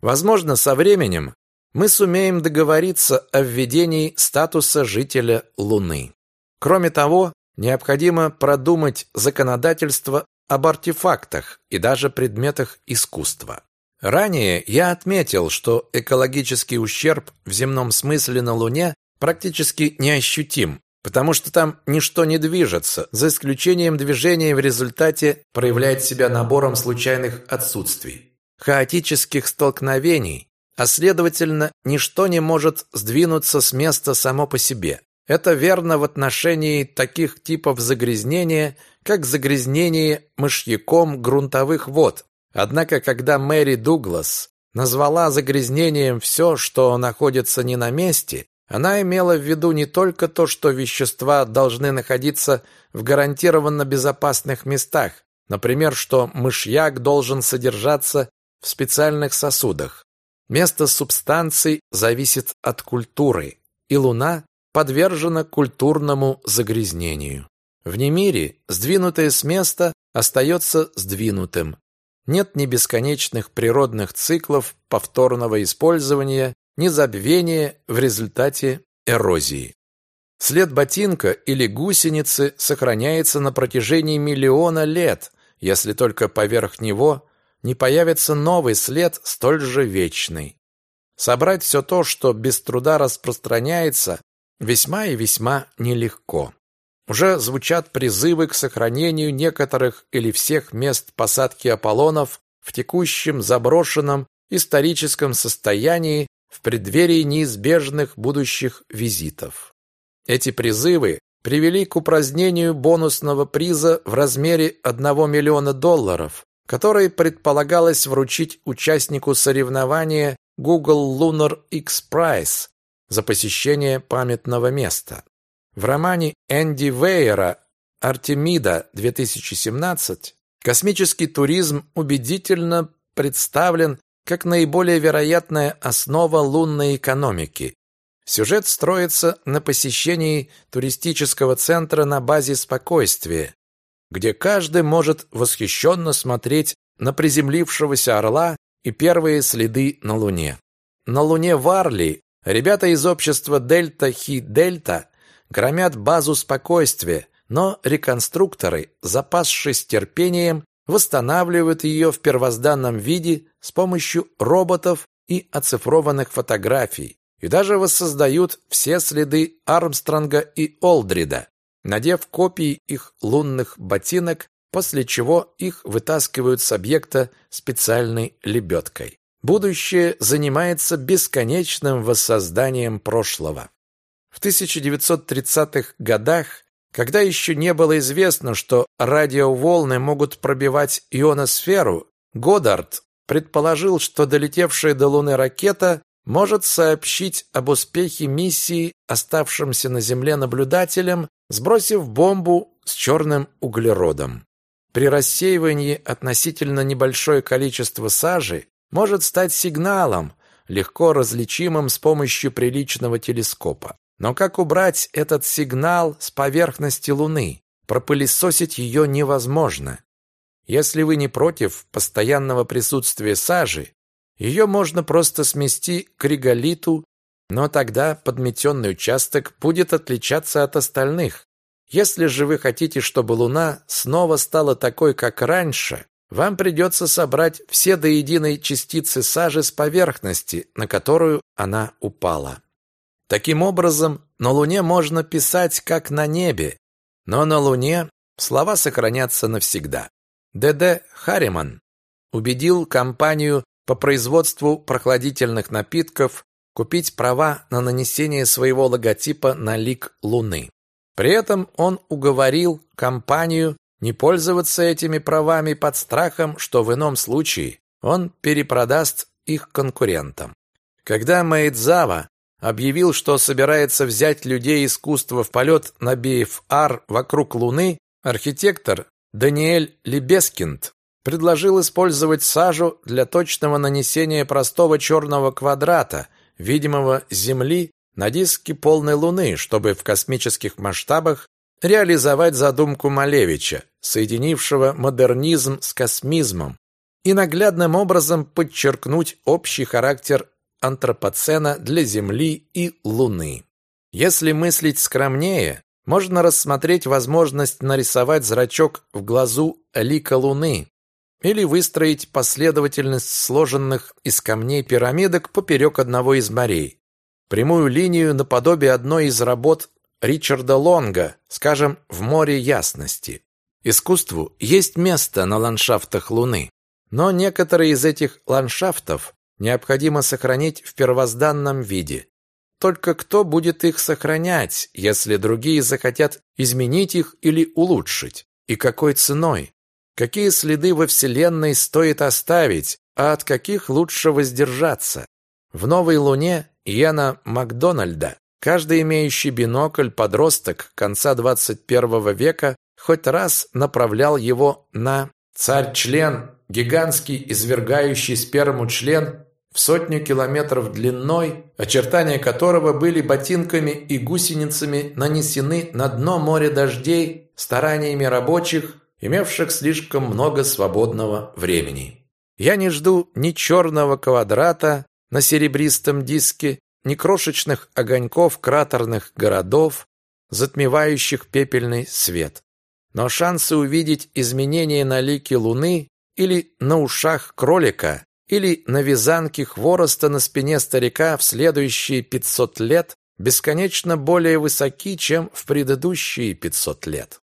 Возможно, со временем мы сумеем договориться о введении статуса жителя Луны. Кроме того, необходимо продумать законодательство об артефактах и даже предметах искусства. Ранее я отметил, что экологический ущерб в земном смысле на Луне практически неощутим, потому что там ничто не движется, за исключением движения в результате проявляет себя набором случайных отсутствий, хаотических столкновений, а следовательно, ничто не может сдвинуться с места само по себе. Это верно в отношении таких типов загрязнения, как загрязнение мышьяком грунтовых вод. Однако, когда Мэри Дуглас назвала загрязнением все, что находится не на месте, она имела в виду не только то, что вещества должны находиться в гарантированно безопасных местах, например, что мышьяк должен содержаться в специальных сосудах. Место субстанций зависит от культуры, и Луна подвержена культурному загрязнению. В немире сдвинутое с места остается сдвинутым. Нет ни бесконечных природных циклов повторного использования, незабвение в результате эрозии. След ботинка или гусеницы сохраняется на протяжении миллиона лет, если только поверх него не появится новый след, столь же вечный. Собрать все то, что без труда распространяется, весьма и весьма нелегко. Уже звучат призывы к сохранению некоторых или всех мест посадки Аполлонов в текущем заброшенном историческом состоянии в преддверии неизбежных будущих визитов. Эти призывы привели к упразднению бонусного приза в размере 1 миллиона долларов, который предполагалось вручить участнику соревнования Google Lunar X Prize за посещение памятного места. В романе Энди Вейера «Артемида 2017» космический туризм убедительно представлен как наиболее вероятная основа лунной экономики. Сюжет строится на посещении туристического центра на базе спокойствия, где каждый может восхищенно смотреть на приземлившегося орла и первые следы на Луне. На Луне Варли ребята из общества Дельта Хи Дельта громят базу спокойствия, но реконструкторы, запасшись терпением, восстанавливают ее в первозданном виде с помощью роботов и оцифрованных фотографий, и даже воссоздают все следы Армстронга и Олдрида, надев копии их лунных ботинок, после чего их вытаскивают с объекта специальной лебедкой. Будущее занимается бесконечным воссозданием прошлого. В 1930-х годах, когда еще не было известно, что радиоволны могут пробивать ионосферу, Годдард предположил, что долетевшая до Луны ракета может сообщить об успехе миссии оставшимся на Земле наблюдателям, сбросив бомбу с черным углеродом. При рассеивании относительно небольшое количество сажи может стать сигналом, легко различимым с помощью приличного телескопа. Но как убрать этот сигнал с поверхности Луны? Пропылесосить ее невозможно. Если вы не против постоянного присутствия сажи, ее можно просто смести к реголиту, но тогда подметенный участок будет отличаться от остальных. Если же вы хотите, чтобы Луна снова стала такой, как раньше, вам придется собрать все до единой частицы сажи с поверхности, на которую она упала. Таким образом, на Луне можно писать как на небе, но на Луне слова сохранятся навсегда. Д.Д. Харриман убедил компанию по производству прохладительных напитков купить права на нанесение своего логотипа на лик Луны. При этом он уговорил компанию не пользоваться этими правами под страхом, что в ином случае он перепродаст их конкурентам. Когда Мэйдзава объявил, что собирается взять людей искусства в полет на BFR вокруг Луны, архитектор Даниэль Лебескинд предложил использовать сажу для точного нанесения простого черного квадрата, видимого Земли, на диске полной Луны, чтобы в космических масштабах реализовать задумку Малевича, соединившего модернизм с космизмом, и наглядным образом подчеркнуть общий характер антропоцена для Земли и Луны. Если мыслить скромнее, можно рассмотреть возможность нарисовать зрачок в глазу лика Луны или выстроить последовательность сложенных из камней пирамидок поперек одного из морей. Прямую линию наподобие одной из работ Ричарда Лонга, скажем, в море ясности. Искусству есть место на ландшафтах Луны, но некоторые из этих ландшафтов необходимо сохранить в первозданном виде. Только кто будет их сохранять, если другие захотят изменить их или улучшить? И какой ценой? Какие следы во Вселенной стоит оставить, а от каких лучше воздержаться? В «Новой Луне» Яна Макдональда каждый имеющий бинокль подросток конца 21 века хоть раз направлял его на «Царь-член, гигантский извергающий сперму член в сотню километров длиной, очертания которого были ботинками и гусеницами нанесены на дно моря дождей стараниями рабочих, имевших слишком много свободного времени. Я не жду ни черного квадрата на серебристом диске, ни крошечных огоньков кратерных городов, затмевающих пепельный свет. Но шансы увидеть изменения на лике Луны или на ушах кролика или на вязанке хвороста на спине старика в следующие 500 лет бесконечно более высоки, чем в предыдущие 500 лет.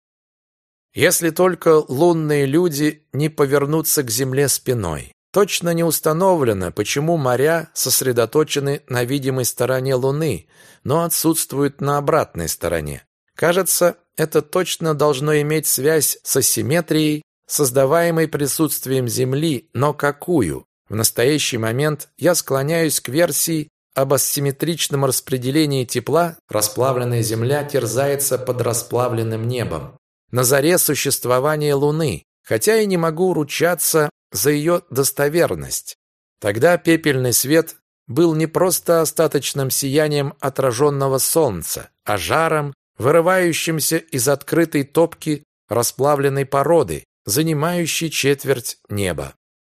Если только лунные люди не повернутся к земле спиной. Точно не установлено, почему моря сосредоточены на видимой стороне Луны, но отсутствуют на обратной стороне. Кажется, это точно должно иметь связь с асимметрией, создаваемой присутствием Земли, но какую? В настоящий момент я склоняюсь к версии об асимметричном распределении тепла, расплавленная Земля терзается под расплавленным небом. На заре существования Луны, хотя и не могу ручаться за ее достоверность. Тогда пепельный свет был не просто остаточным сиянием отраженного солнца, а жаром, вырывающимся из открытой топки расплавленной породы, занимающей четверть неба.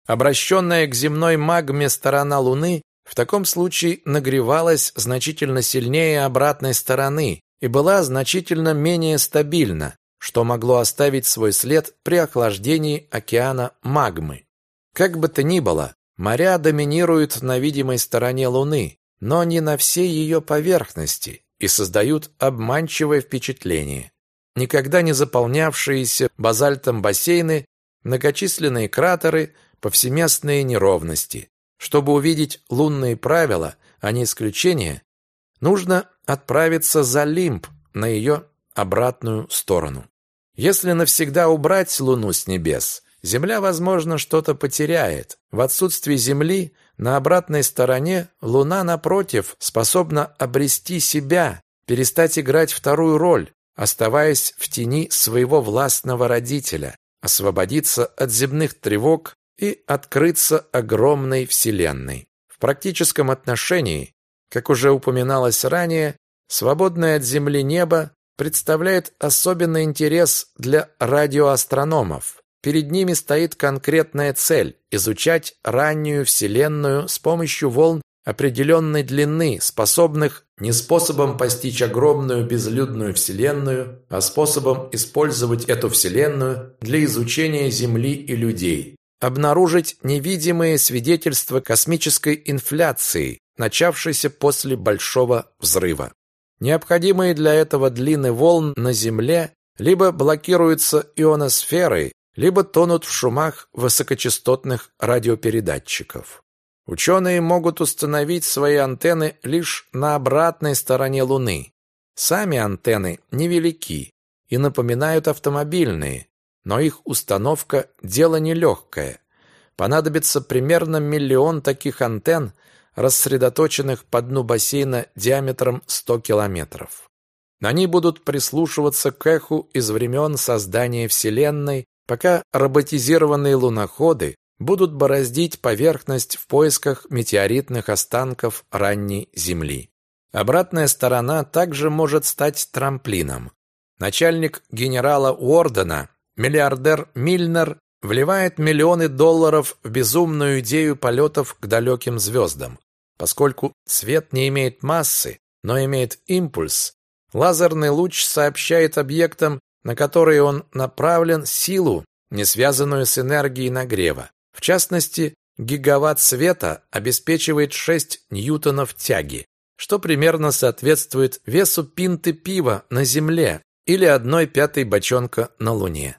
Обращенная к земной магме сторона Луны в таком случае нагревалась значительно сильнее обратной стороны и была значительно менее стабильна, что могло оставить свой след при охлаждении океана магмы. Как бы то ни было, моря доминируют на видимой стороне Луны, но не на всей ее поверхности и создают обманчивое впечатление. Никогда не заполнявшиеся базальтом бассейны, многочисленные кратеры – повсеместные неровности. Чтобы увидеть лунные правила, а не исключения, нужно отправиться за Лимб на ее обратную сторону. Если навсегда убрать Луну с небес, Земля, возможно, что-то потеряет. В отсутствии Земли на обратной стороне Луна, напротив, способна обрести себя, перестать играть вторую роль, оставаясь в тени своего властного родителя, освободиться от земных тревог и открыться огромной Вселенной. В практическом отношении, как уже упоминалось ранее, свободное от Земли небо представляет особенный интерес для радиоастрономов. Перед ними стоит конкретная цель – изучать раннюю Вселенную с помощью волн определенной длины, способных не способом постичь огромную безлюдную Вселенную, а способом использовать эту Вселенную для изучения Земли и людей. Обнаружить невидимые свидетельства космической инфляции, начавшейся после Большого Взрыва. Необходимые для этого длины волн на Земле либо блокируются ионосферой, либо тонут в шумах высокочастотных радиопередатчиков. Ученые могут установить свои антенны лишь на обратной стороне Луны. Сами антенны невелики и напоминают автомобильные, но их установка – дело нелегкое. Понадобится примерно миллион таких антенн, рассредоточенных по дну бассейна диаметром 100 километров. Они будут прислушиваться к эху из времен создания Вселенной пока роботизированные луноходы будут бороздить поверхность в поисках метеоритных останков ранней Земли. Обратная сторона также может стать трамплином. Начальник генерала Уордена, миллиардер Мильнер, вливает миллионы долларов в безумную идею полетов к далеким звездам. Поскольку свет не имеет массы, но имеет импульс, лазерный луч сообщает объектам на которые он направлен силу, не связанную с энергией нагрева. В частности, гигаватт света обеспечивает 6 ньютонов тяги, что примерно соответствует весу пинты пива на Земле или одной пятой бочонка на Луне.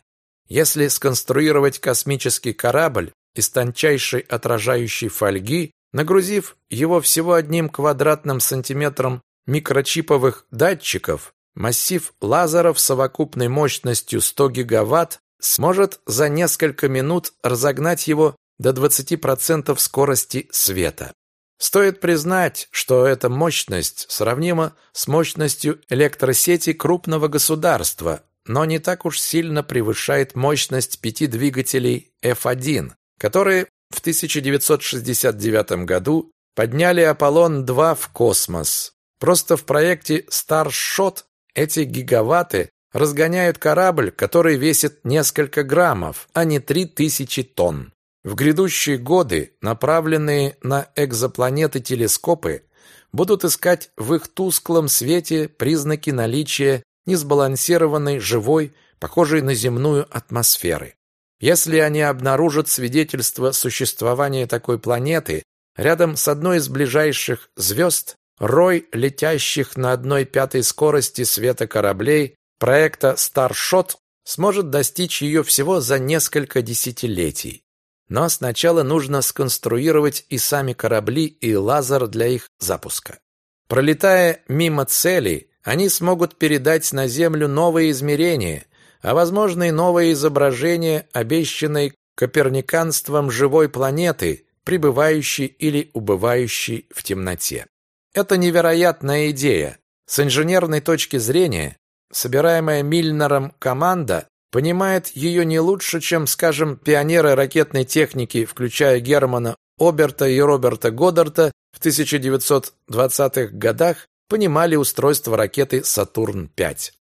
Если сконструировать космический корабль из тончайшей отражающей фольги, нагрузив его всего одним квадратным сантиметром микрочиповых датчиков, Массив лазеров совокупной мощностью 100 гигаватт сможет за несколько минут разогнать его до 20% скорости света. Стоит признать, что эта мощность сравнима с мощностью электросети крупного государства, но не так уж сильно превышает мощность пяти двигателей F1, которые в 1969 году подняли Аполлон-2 в космос. Просто в проекте Starshot эти гигаватты разгоняют корабль, который весит несколько граммов, а не три тысячи тонн. В грядущие годы направленные на экзопланеты телескопы будут искать в их тусклом свете признаки наличия несбалансированной живой, похожей на земную атмосферы. Если они обнаружат свидетельство существования такой планеты рядом с одной из ближайших звезд, Рой летящих на одной пятой скорости света кораблей проекта Starshot сможет достичь ее всего за несколько десятилетий. Но сначала нужно сконструировать и сами корабли, и лазер для их запуска. Пролетая мимо цели, они смогут передать на Землю новые измерения, а возможно и новые изображения обещанной коперниканством живой планеты, пребывающей или убывающей в темноте. Это невероятная идея. С инженерной точки зрения, собираемая Мильнером команда понимает ее не лучше, чем, скажем, пионеры ракетной техники, включая Германа Оберта и Роберта Годдарта в 1920-х годах, понимали устройство ракеты «Сатурн-5».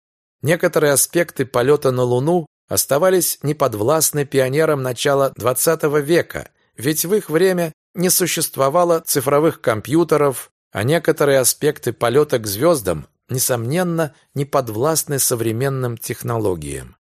Некоторые аспекты полета на Луну оставались неподвластны пионерам начала XX века, ведь в их время не существовало цифровых компьютеров, а некоторые аспекты полета к звездам, несомненно, не подвластны современным технологиям.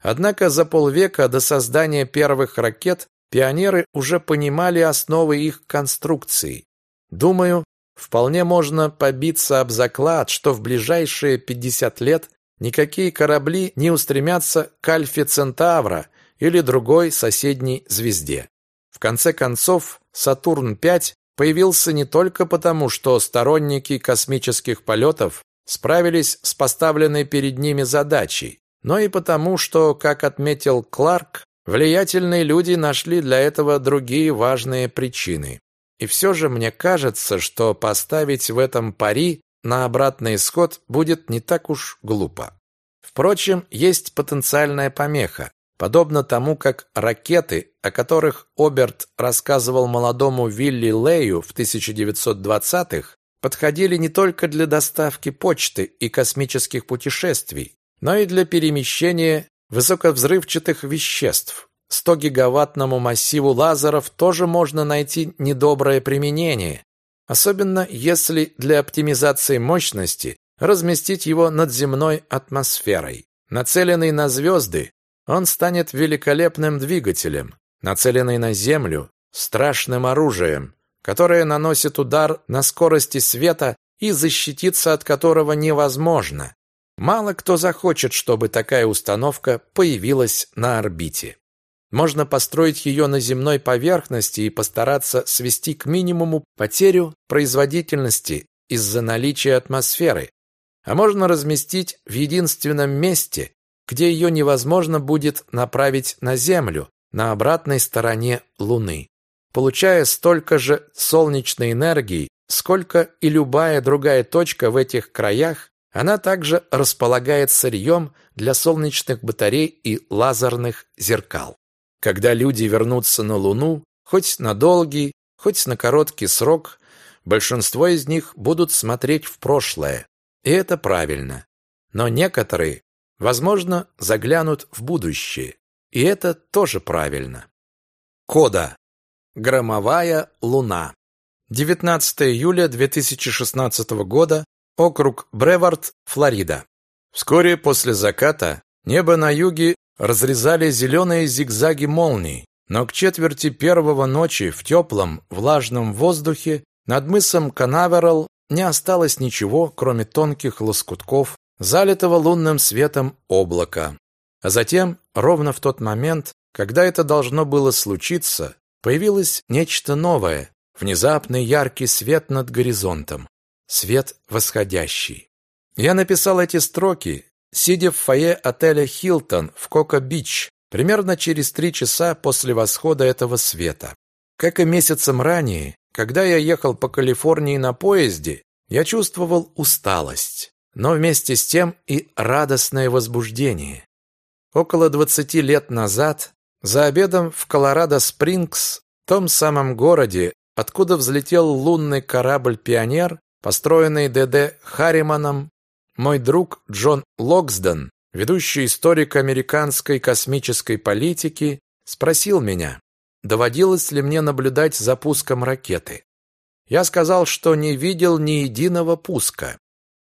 Однако за полвека до создания первых ракет пионеры уже понимали основы их конструкции. Думаю, вполне можно побиться об заклад, что в ближайшие 50 лет никакие корабли не устремятся к Альфе Центавра или другой соседней звезде. В конце концов, Сатурн-5 появился не только потому, что сторонники космических полетов справились с поставленной перед ними задачей, но и потому, что, как отметил Кларк, влиятельные люди нашли для этого другие важные причины. И все же мне кажется, что поставить в этом пари на обратный исход будет не так уж глупо. Впрочем, есть потенциальная помеха, подобно тому, как ракеты, о которых Оберт рассказывал молодому Вилли Лею в 1920-х, подходили не только для доставки почты и космических путешествий, но и для перемещения высоковзрывчатых веществ. 100-гигаваттному массиву лазеров тоже можно найти недоброе применение, особенно если для оптимизации мощности разместить его над земной атмосферой. Нацеленный на звезды, он станет великолепным двигателем, нацеленный на Землю – страшным оружием, которое наносит удар на скорости света и защититься от которого невозможно. Мало кто захочет, чтобы такая установка появилась на орбите. Можно построить ее на земной поверхности и постараться свести к минимуму потерю производительности из-за наличия атмосферы, а можно разместить в единственном месте, где ее невозможно будет направить на Землю, на обратной стороне Луны, получая столько же солнечной энергии, сколько и любая другая точка в этих краях, она также располагает сырьем для солнечных батарей и лазерных зеркал. Когда люди вернутся на Луну, хоть на долгий, хоть на короткий срок, большинство из них будут смотреть в прошлое. И это правильно. Но некоторые, возможно, заглянут в будущее. И это тоже правильно. Кода. Громовая луна. 19 июля 2016 года. Округ Бревард, Флорида. Вскоре после заката небо на юге разрезали зеленые зигзаги молний, но к четверти первого ночи в теплом, влажном воздухе над мысом Канаверал не осталось ничего, кроме тонких лоскутков, залитого лунным светом облака. А затем, ровно в тот момент, когда это должно было случиться, появилось нечто новое, внезапный яркий свет над горизонтом, свет восходящий. Я написал эти строки, сидя в фойе отеля «Хилтон» в Коко-Бич, примерно через три часа после восхода этого света. Как и месяцем ранее, когда я ехал по Калифорнии на поезде, я чувствовал усталость, но вместе с тем и радостное возбуждение. Около 20 лет назад, за обедом в Колорадо-Спрингс, том самом городе, откуда взлетел лунный корабль «Пионер», построенный Д.Д. Харриманом мой друг Джон Локсден, ведущий историк американской космической политики, спросил меня, доводилось ли мне наблюдать за пуском ракеты. Я сказал, что не видел ни единого пуска.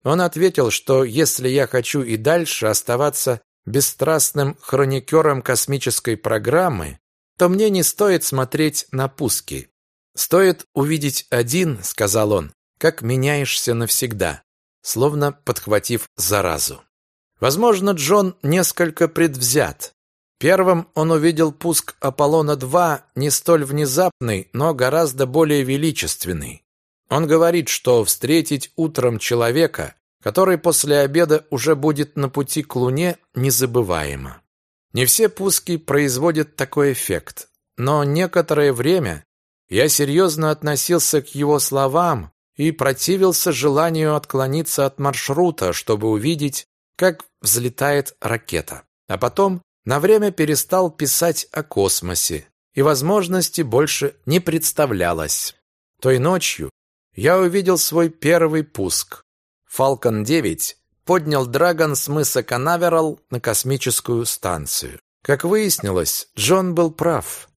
Он ответил, что если я хочу и дальше оставаться бесстрастным хроникером космической программы, то мне не стоит смотреть на пуски. Стоит увидеть один, сказал он, как меняешься навсегда словно подхватив заразу. Возможно, Джон несколько предвзят. Первым он увидел пуск Аполлона-2 не столь внезапный, но гораздо более величественный. Он говорит, что встретить утром человека, который после обеда уже будет на пути к Луне, незабываемо. Не все пуски производят такой эффект, но некоторое время я серьезно относился к его словам и противился желанию отклониться от маршрута, чтобы увидеть, как взлетает ракета. А потом на время перестал писать о космосе, и возможности больше не представлялось. Той ночью я увидел свой первый пуск. Falcon 9 поднял Драгон с мыса Канаверал на космическую станцию. Как выяснилось, Джон был прав.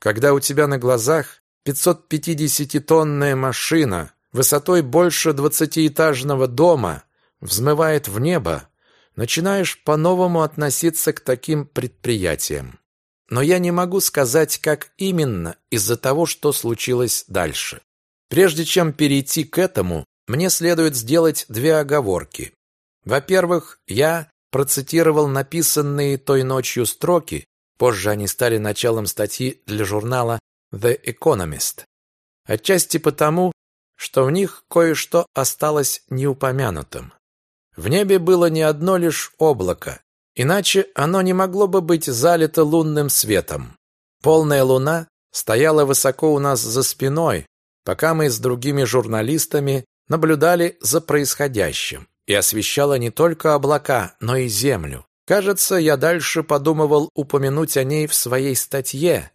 Когда у тебя на глазах 550-тонная машина высотой больше двадцатиэтажного дома взмывает в небо, начинаешь по-новому относиться к таким предприятиям. Но я не могу сказать, как именно из-за того, что случилось дальше. Прежде чем перейти к этому, мне следует сделать две оговорки. Во-первых, я процитировал написанные той ночью строки, позже они стали началом статьи для журнала The Economist. Отчасти потому, что в них кое-что осталось неупомянутым. В небе было не одно лишь облако, иначе оно не могло бы быть залито лунным светом. Полная луна стояла высоко у нас за спиной, пока мы с другими журналистами наблюдали за происходящим, и освещала не только облака, но и землю. Кажется, я дальше подумывал упомянуть о ней в своей статье,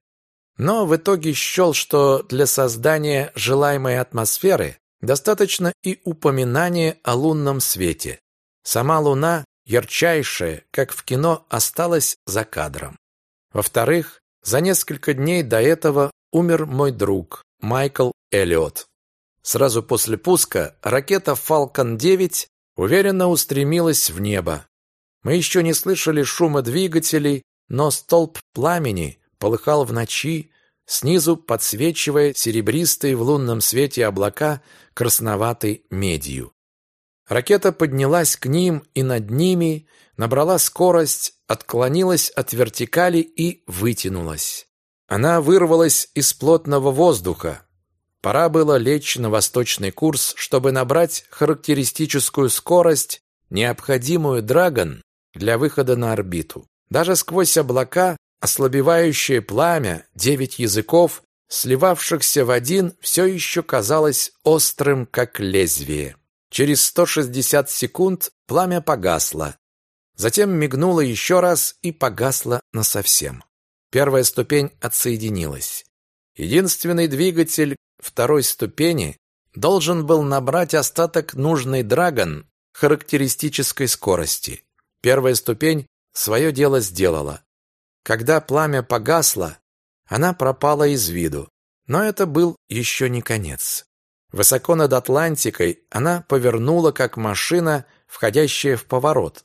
но в итоге счел, что для создания желаемой атмосферы достаточно и упоминания о лунном свете. Сама луна, ярчайшая, как в кино, осталась за кадром. Во-вторых, за несколько дней до этого умер мой друг Майкл Эллиот. Сразу после пуска ракета Falcon 9 уверенно устремилась в небо. Мы еще не слышали шума двигателей, но столб пламени полыхал в ночи, снизу подсвечивая серебристые в лунном свете облака красноватой медью. Ракета поднялась к ним и над ними, набрала скорость, отклонилась от вертикали и вытянулась. Она вырвалась из плотного воздуха. Пора было лечь на восточный курс, чтобы набрать характеристическую скорость, необходимую Драгон для выхода на орбиту. Даже сквозь облака ослабевающее пламя, девять языков, сливавшихся в один, все еще казалось острым, как лезвие. Через 160 секунд пламя погасло. Затем мигнуло еще раз и погасло насовсем. Первая ступень отсоединилась. Единственный двигатель второй ступени должен был набрать остаток нужной драгон характеристической скорости. Первая ступень свое дело сделала. Когда пламя погасло, она пропала из виду. Но это был еще не конец. Высоко над Атлантикой она повернула, как машина, входящая в поворот.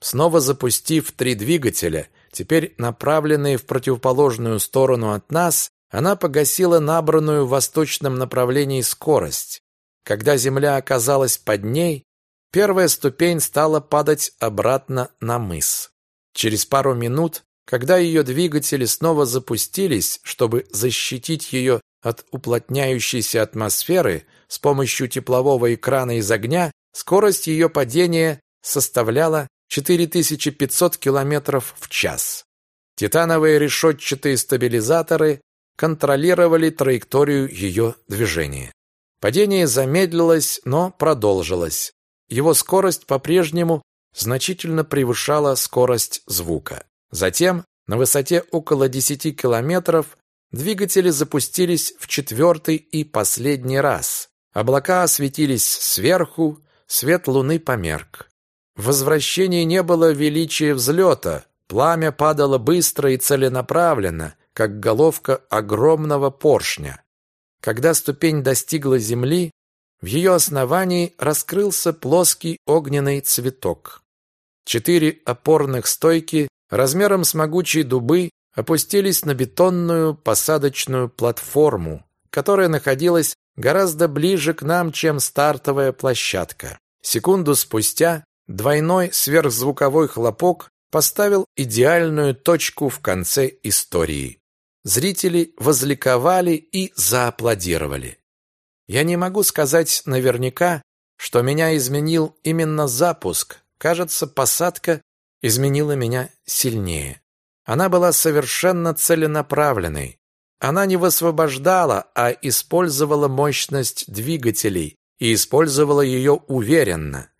Снова запустив три двигателя, теперь направленные в противоположную сторону от нас, она погасила набранную в восточном направлении скорость. Когда Земля оказалась под ней, первая ступень стала падать обратно на мыс. Через пару минут, когда ее двигатели снова запустились, чтобы защитить ее от уплотняющейся атмосферы с помощью теплового экрана из огня, скорость ее падения составляла 4500 км в час. Титановые решетчатые стабилизаторы контролировали траекторию ее движения. Падение замедлилось, но продолжилось. Его скорость по-прежнему значительно превышала скорость звука. Затем, на высоте около 10 километров, Двигатели запустились в четвертый и последний раз. Облака осветились сверху, свет луны померк. В возвращении не было величия взлета, пламя падало быстро и целенаправленно, как головка огромного поршня. Когда ступень достигла земли, в ее основании раскрылся плоский огненный цветок. Четыре опорных стойки размером с могучие дубы опустились на бетонную посадочную платформу, которая находилась гораздо ближе к нам, чем стартовая площадка. Секунду спустя двойной сверхзвуковой хлопок поставил идеальную точку в конце истории. Зрители возликовали и зааплодировали. Я не могу сказать наверняка, что меня изменил именно запуск. Кажется, посадка изменила меня сильнее. Она была совершенно целенаправленной. Она не высвобождала, а использовала мощность двигателей и использовала ее уверенно.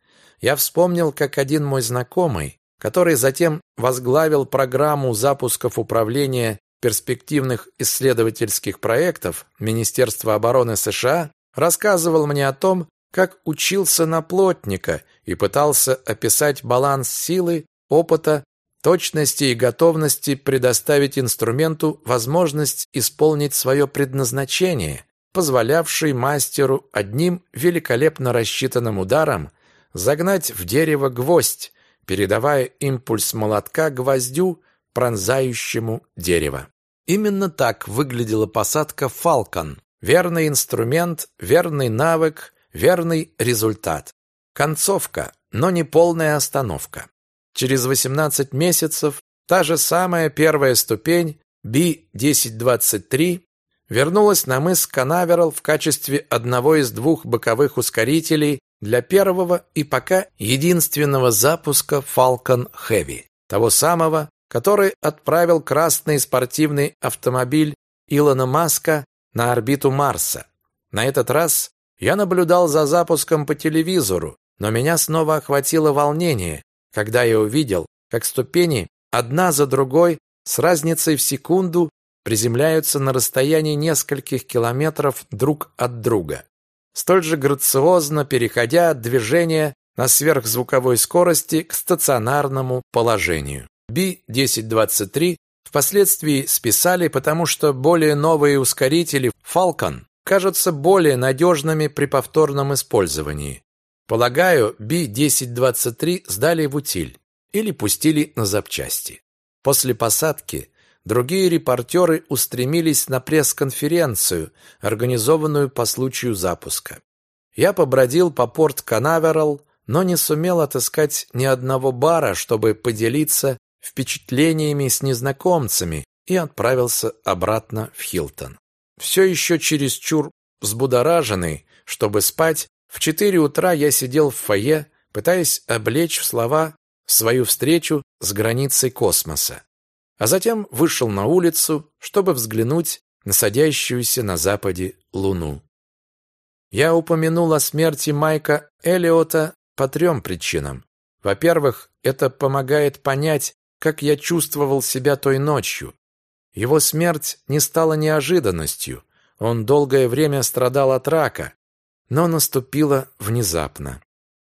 Я вспомнил, как один мой знакомый, который затем возглавил программу запусков управления перспективных исследовательских проектов Министерства обороны США, рассказывал мне о том, как учился на плотника и пытался описать баланс силы, опыта точности и готовности предоставить инструменту возможность исполнить свое предназначение, позволявший мастеру одним великолепно рассчитанным ударом загнать в дерево гвоздь, передавая импульс молотка гвоздю, пронзающему дерево. Именно так выглядела посадка «Фалкон». Верный инструмент, верный навык, верный результат. Концовка, но не полная остановка. Через 18 месяцев та же самая первая ступень B-1023 вернулась на мыс Канаверал в качестве одного из двух боковых ускорителей для первого и пока единственного запуска Falcon Heavy, того самого, который отправил красный спортивный автомобиль Илона Маска на орбиту Марса. На этот раз я наблюдал за запуском по телевизору, но меня снова охватило волнение, когда я увидел, как ступени одна за другой с разницей в секунду приземляются на расстоянии нескольких километров друг от друга, столь же грациозно переходя от движения на сверхзвуковой скорости к стационарному положению. Би-1023 впоследствии списали, потому что более новые ускорители Falcon кажутся более надежными при повторном использовании. Полагаю, Би-1023 сдали в утиль или пустили на запчасти. После посадки другие репортеры устремились на пресс-конференцию, организованную по случаю запуска. Я побродил по порт Канаверал, но не сумел отыскать ни одного бара, чтобы поделиться впечатлениями с незнакомцами и отправился обратно в Хилтон. Все еще чересчур взбудораженный, чтобы спать, в четыре утра я сидел в фойе, пытаясь облечь в слова свою встречу с границей космоса. А затем вышел на улицу, чтобы взглянуть на садящуюся на западе луну. Я упомянул о смерти Майка Эллиота по трем причинам. Во-первых, это помогает понять, как я чувствовал себя той ночью. Его смерть не стала неожиданностью. Он долгое время страдал от рака, но наступила внезапно.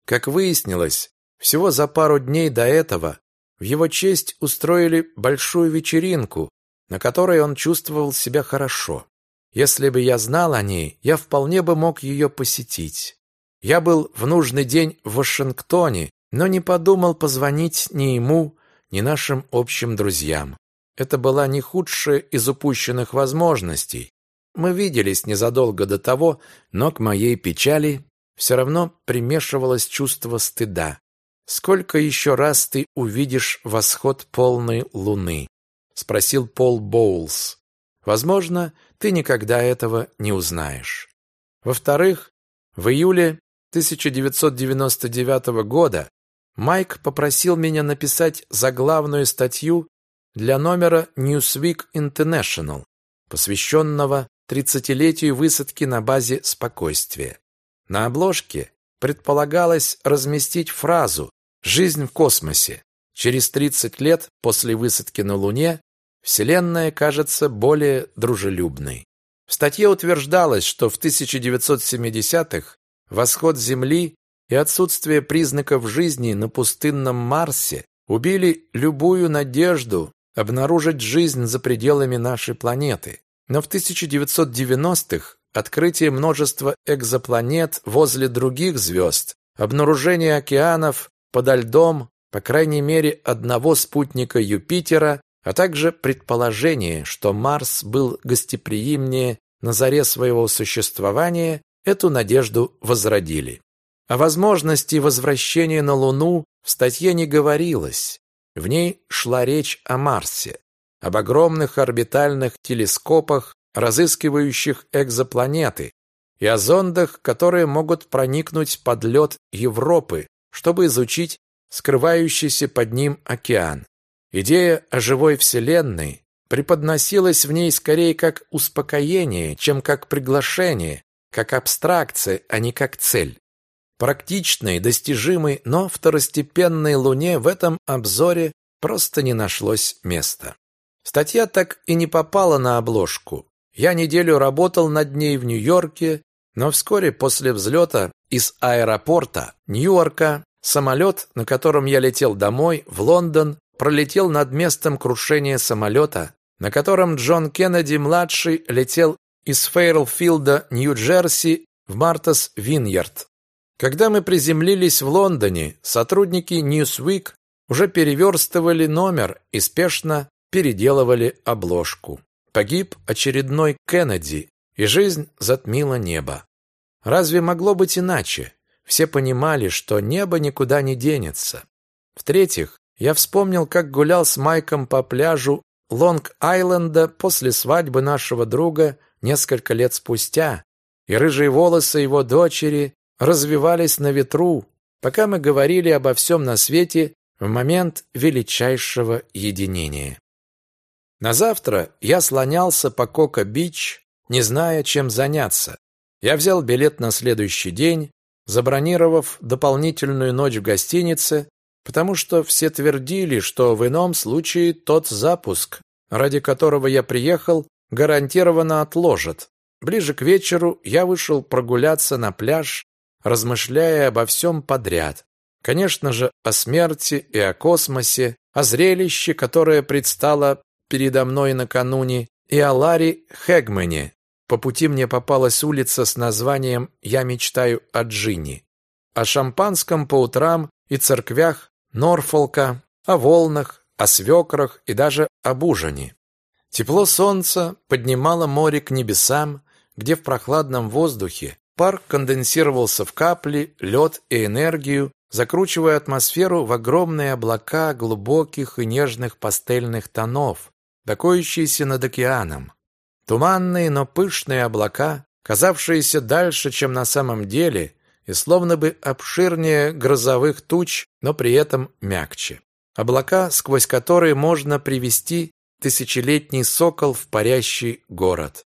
Как выяснилось, всего за пару дней до этого в его честь устроили большую вечеринку, на которой он чувствовал себя хорошо. Если бы я знал о ней, я вполне бы мог ее посетить. Я был в нужный день в Вашингтоне, но не подумал позвонить ни ему, ни нашим общим друзьям. Это была не худшая из упущенных возможностей. Мы виделись незадолго до того, но к моей печали все равно примешивалось чувство стыда. «Сколько еще раз ты увидишь восход полной луны?» — спросил Пол Боулс. «Возможно, ты никогда этого не узнаешь». Во-вторых, в июле 1999 года Майк попросил меня написать заглавную статью для номера Newsweek International, посвященного 30-летию высадки на базе «Спокойствие». На обложке предполагалось разместить фразу «Жизнь в космосе». Через 30 лет после высадки на Луне Вселенная кажется более дружелюбной. В статье утверждалось, что в 1970-х восход Земли и отсутствие признаков жизни на пустынном Марсе убили любую надежду обнаружить жизнь за пределами нашей планеты. Но в 1990-х открытие множества экзопланет возле других звезд, обнаружение океанов подо льдом, по крайней мере, одного спутника Юпитера, а также предположение, что Марс был гостеприимнее на заре своего существования, эту надежду возродили. О возможности возвращения на Луну в статье не говорилось. В ней шла речь о Марсе, об огромных орбитальных телескопах, разыскивающих экзопланеты, и о зондах, которые могут проникнуть под лед Европы, чтобы изучить скрывающийся под ним океан. Идея о живой Вселенной преподносилась в ней скорее как успокоение, чем как приглашение, как абстракция, а не как цель. Практичной, достижимой, но второстепенной Луне в этом обзоре просто не нашлось места. Статья так и не попала на обложку. Я неделю работал над ней в Нью-Йорке, но вскоре после взлета из аэропорта Нью-Йорка самолет, на котором я летел домой, в Лондон, пролетел над местом крушения самолета, на котором Джон Кеннеди-младший летел из Фейрлфилда, Нью-Джерси, в Мартас Виньярд. Когда мы приземлились в Лондоне, сотрудники Newsweek уже переверстывали номер и спешно переделывали обложку. Погиб очередной Кеннеди, и жизнь затмила небо. Разве могло быть иначе? Все понимали, что небо никуда не денется. В-третьих, я вспомнил, как гулял с Майком по пляжу Лонг-Айленда после свадьбы нашего друга несколько лет спустя, и рыжие волосы его дочери развивались на ветру, пока мы говорили обо всем на свете в момент величайшего единения. На завтра я слонялся по Кока-Бич, не зная, чем заняться. Я взял билет на следующий день, забронировав дополнительную ночь в гостинице, потому что все твердили, что в ином случае тот запуск, ради которого я приехал, гарантированно отложат. Ближе к вечеру я вышел прогуляться на пляж, размышляя обо всем подряд. Конечно же, о смерти и о космосе, о зрелище, которое предстало передо мной накануне, и о Ларе Хегмане. По пути мне попалась улица с названием «Я мечтаю о Джинни». О шампанском по утрам и церквях Норфолка, о волнах, о свекрах и даже об ужине. Тепло солнца поднимало море к небесам, где в прохладном воздухе пар конденсировался в капли, лед и энергию, закручивая атмосферу в огромные облака глубоких и нежных пастельных тонов, покоящиеся над океаном. Туманные, но пышные облака, казавшиеся дальше, чем на самом деле, и словно бы обширнее грозовых туч, но при этом мягче. Облака, сквозь которые можно привести тысячелетний сокол в парящий город.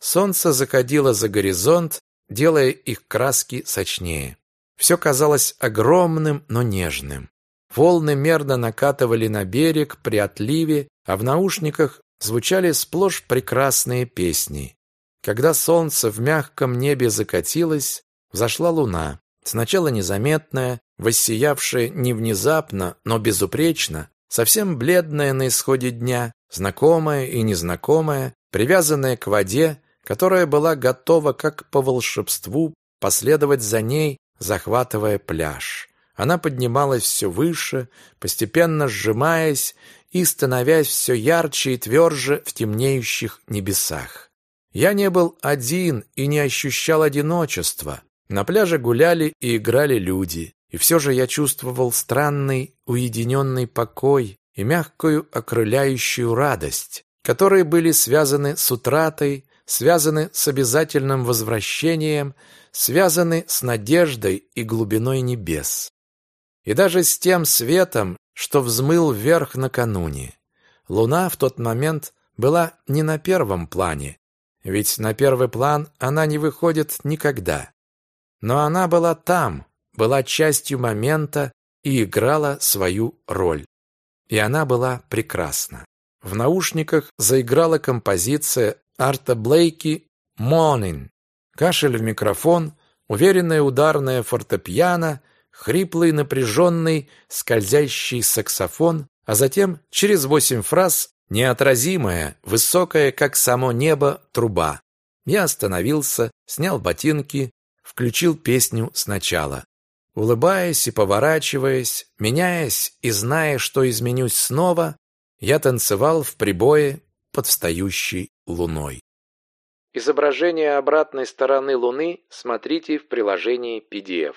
Солнце заходило за горизонт, делая их краски сочнее. Все казалось огромным, но нежным. Волны мерно накатывали на берег при отливе, а в наушниках звучали сплошь прекрасные песни. Когда солнце в мягком небе закатилось, взошла луна, сначала незаметная, воссиявшая не внезапно, но безупречно, совсем бледная на исходе дня, знакомая и незнакомая, привязанная к воде, которая была готова, как по волшебству, последовать за ней, захватывая пляж. Она поднималась все выше, постепенно сжимаясь и становясь все ярче и тверже в темнеющих небесах. Я не был один и не ощущал одиночества. На пляже гуляли и играли люди, и все же я чувствовал странный уединенный покой и мягкую окрыляющую радость, которые были связаны с утратой, связаны с обязательным возвращением, связаны с надеждой и глубиной небес. И даже с тем светом, что взмыл вверх накануне. Луна в тот момент была не на первом плане, ведь на первый план она не выходит никогда. Но она была там, была частью момента и играла свою роль. И она была прекрасна. В наушниках заиграла композиция Арта Блейки «Morning». Кашель в микрофон, уверенная ударная фортепиано, хриплый, напряженный, скользящий саксофон, а затем через восемь фраз неотразимая, высокая, как само небо, труба. Я остановился, снял ботинки, включил песню сначала. Улыбаясь и поворачиваясь, меняясь и зная, что изменюсь снова, я танцевал в прибое под встающей луной. Изображение обратной стороны Луны смотрите в приложении PDF.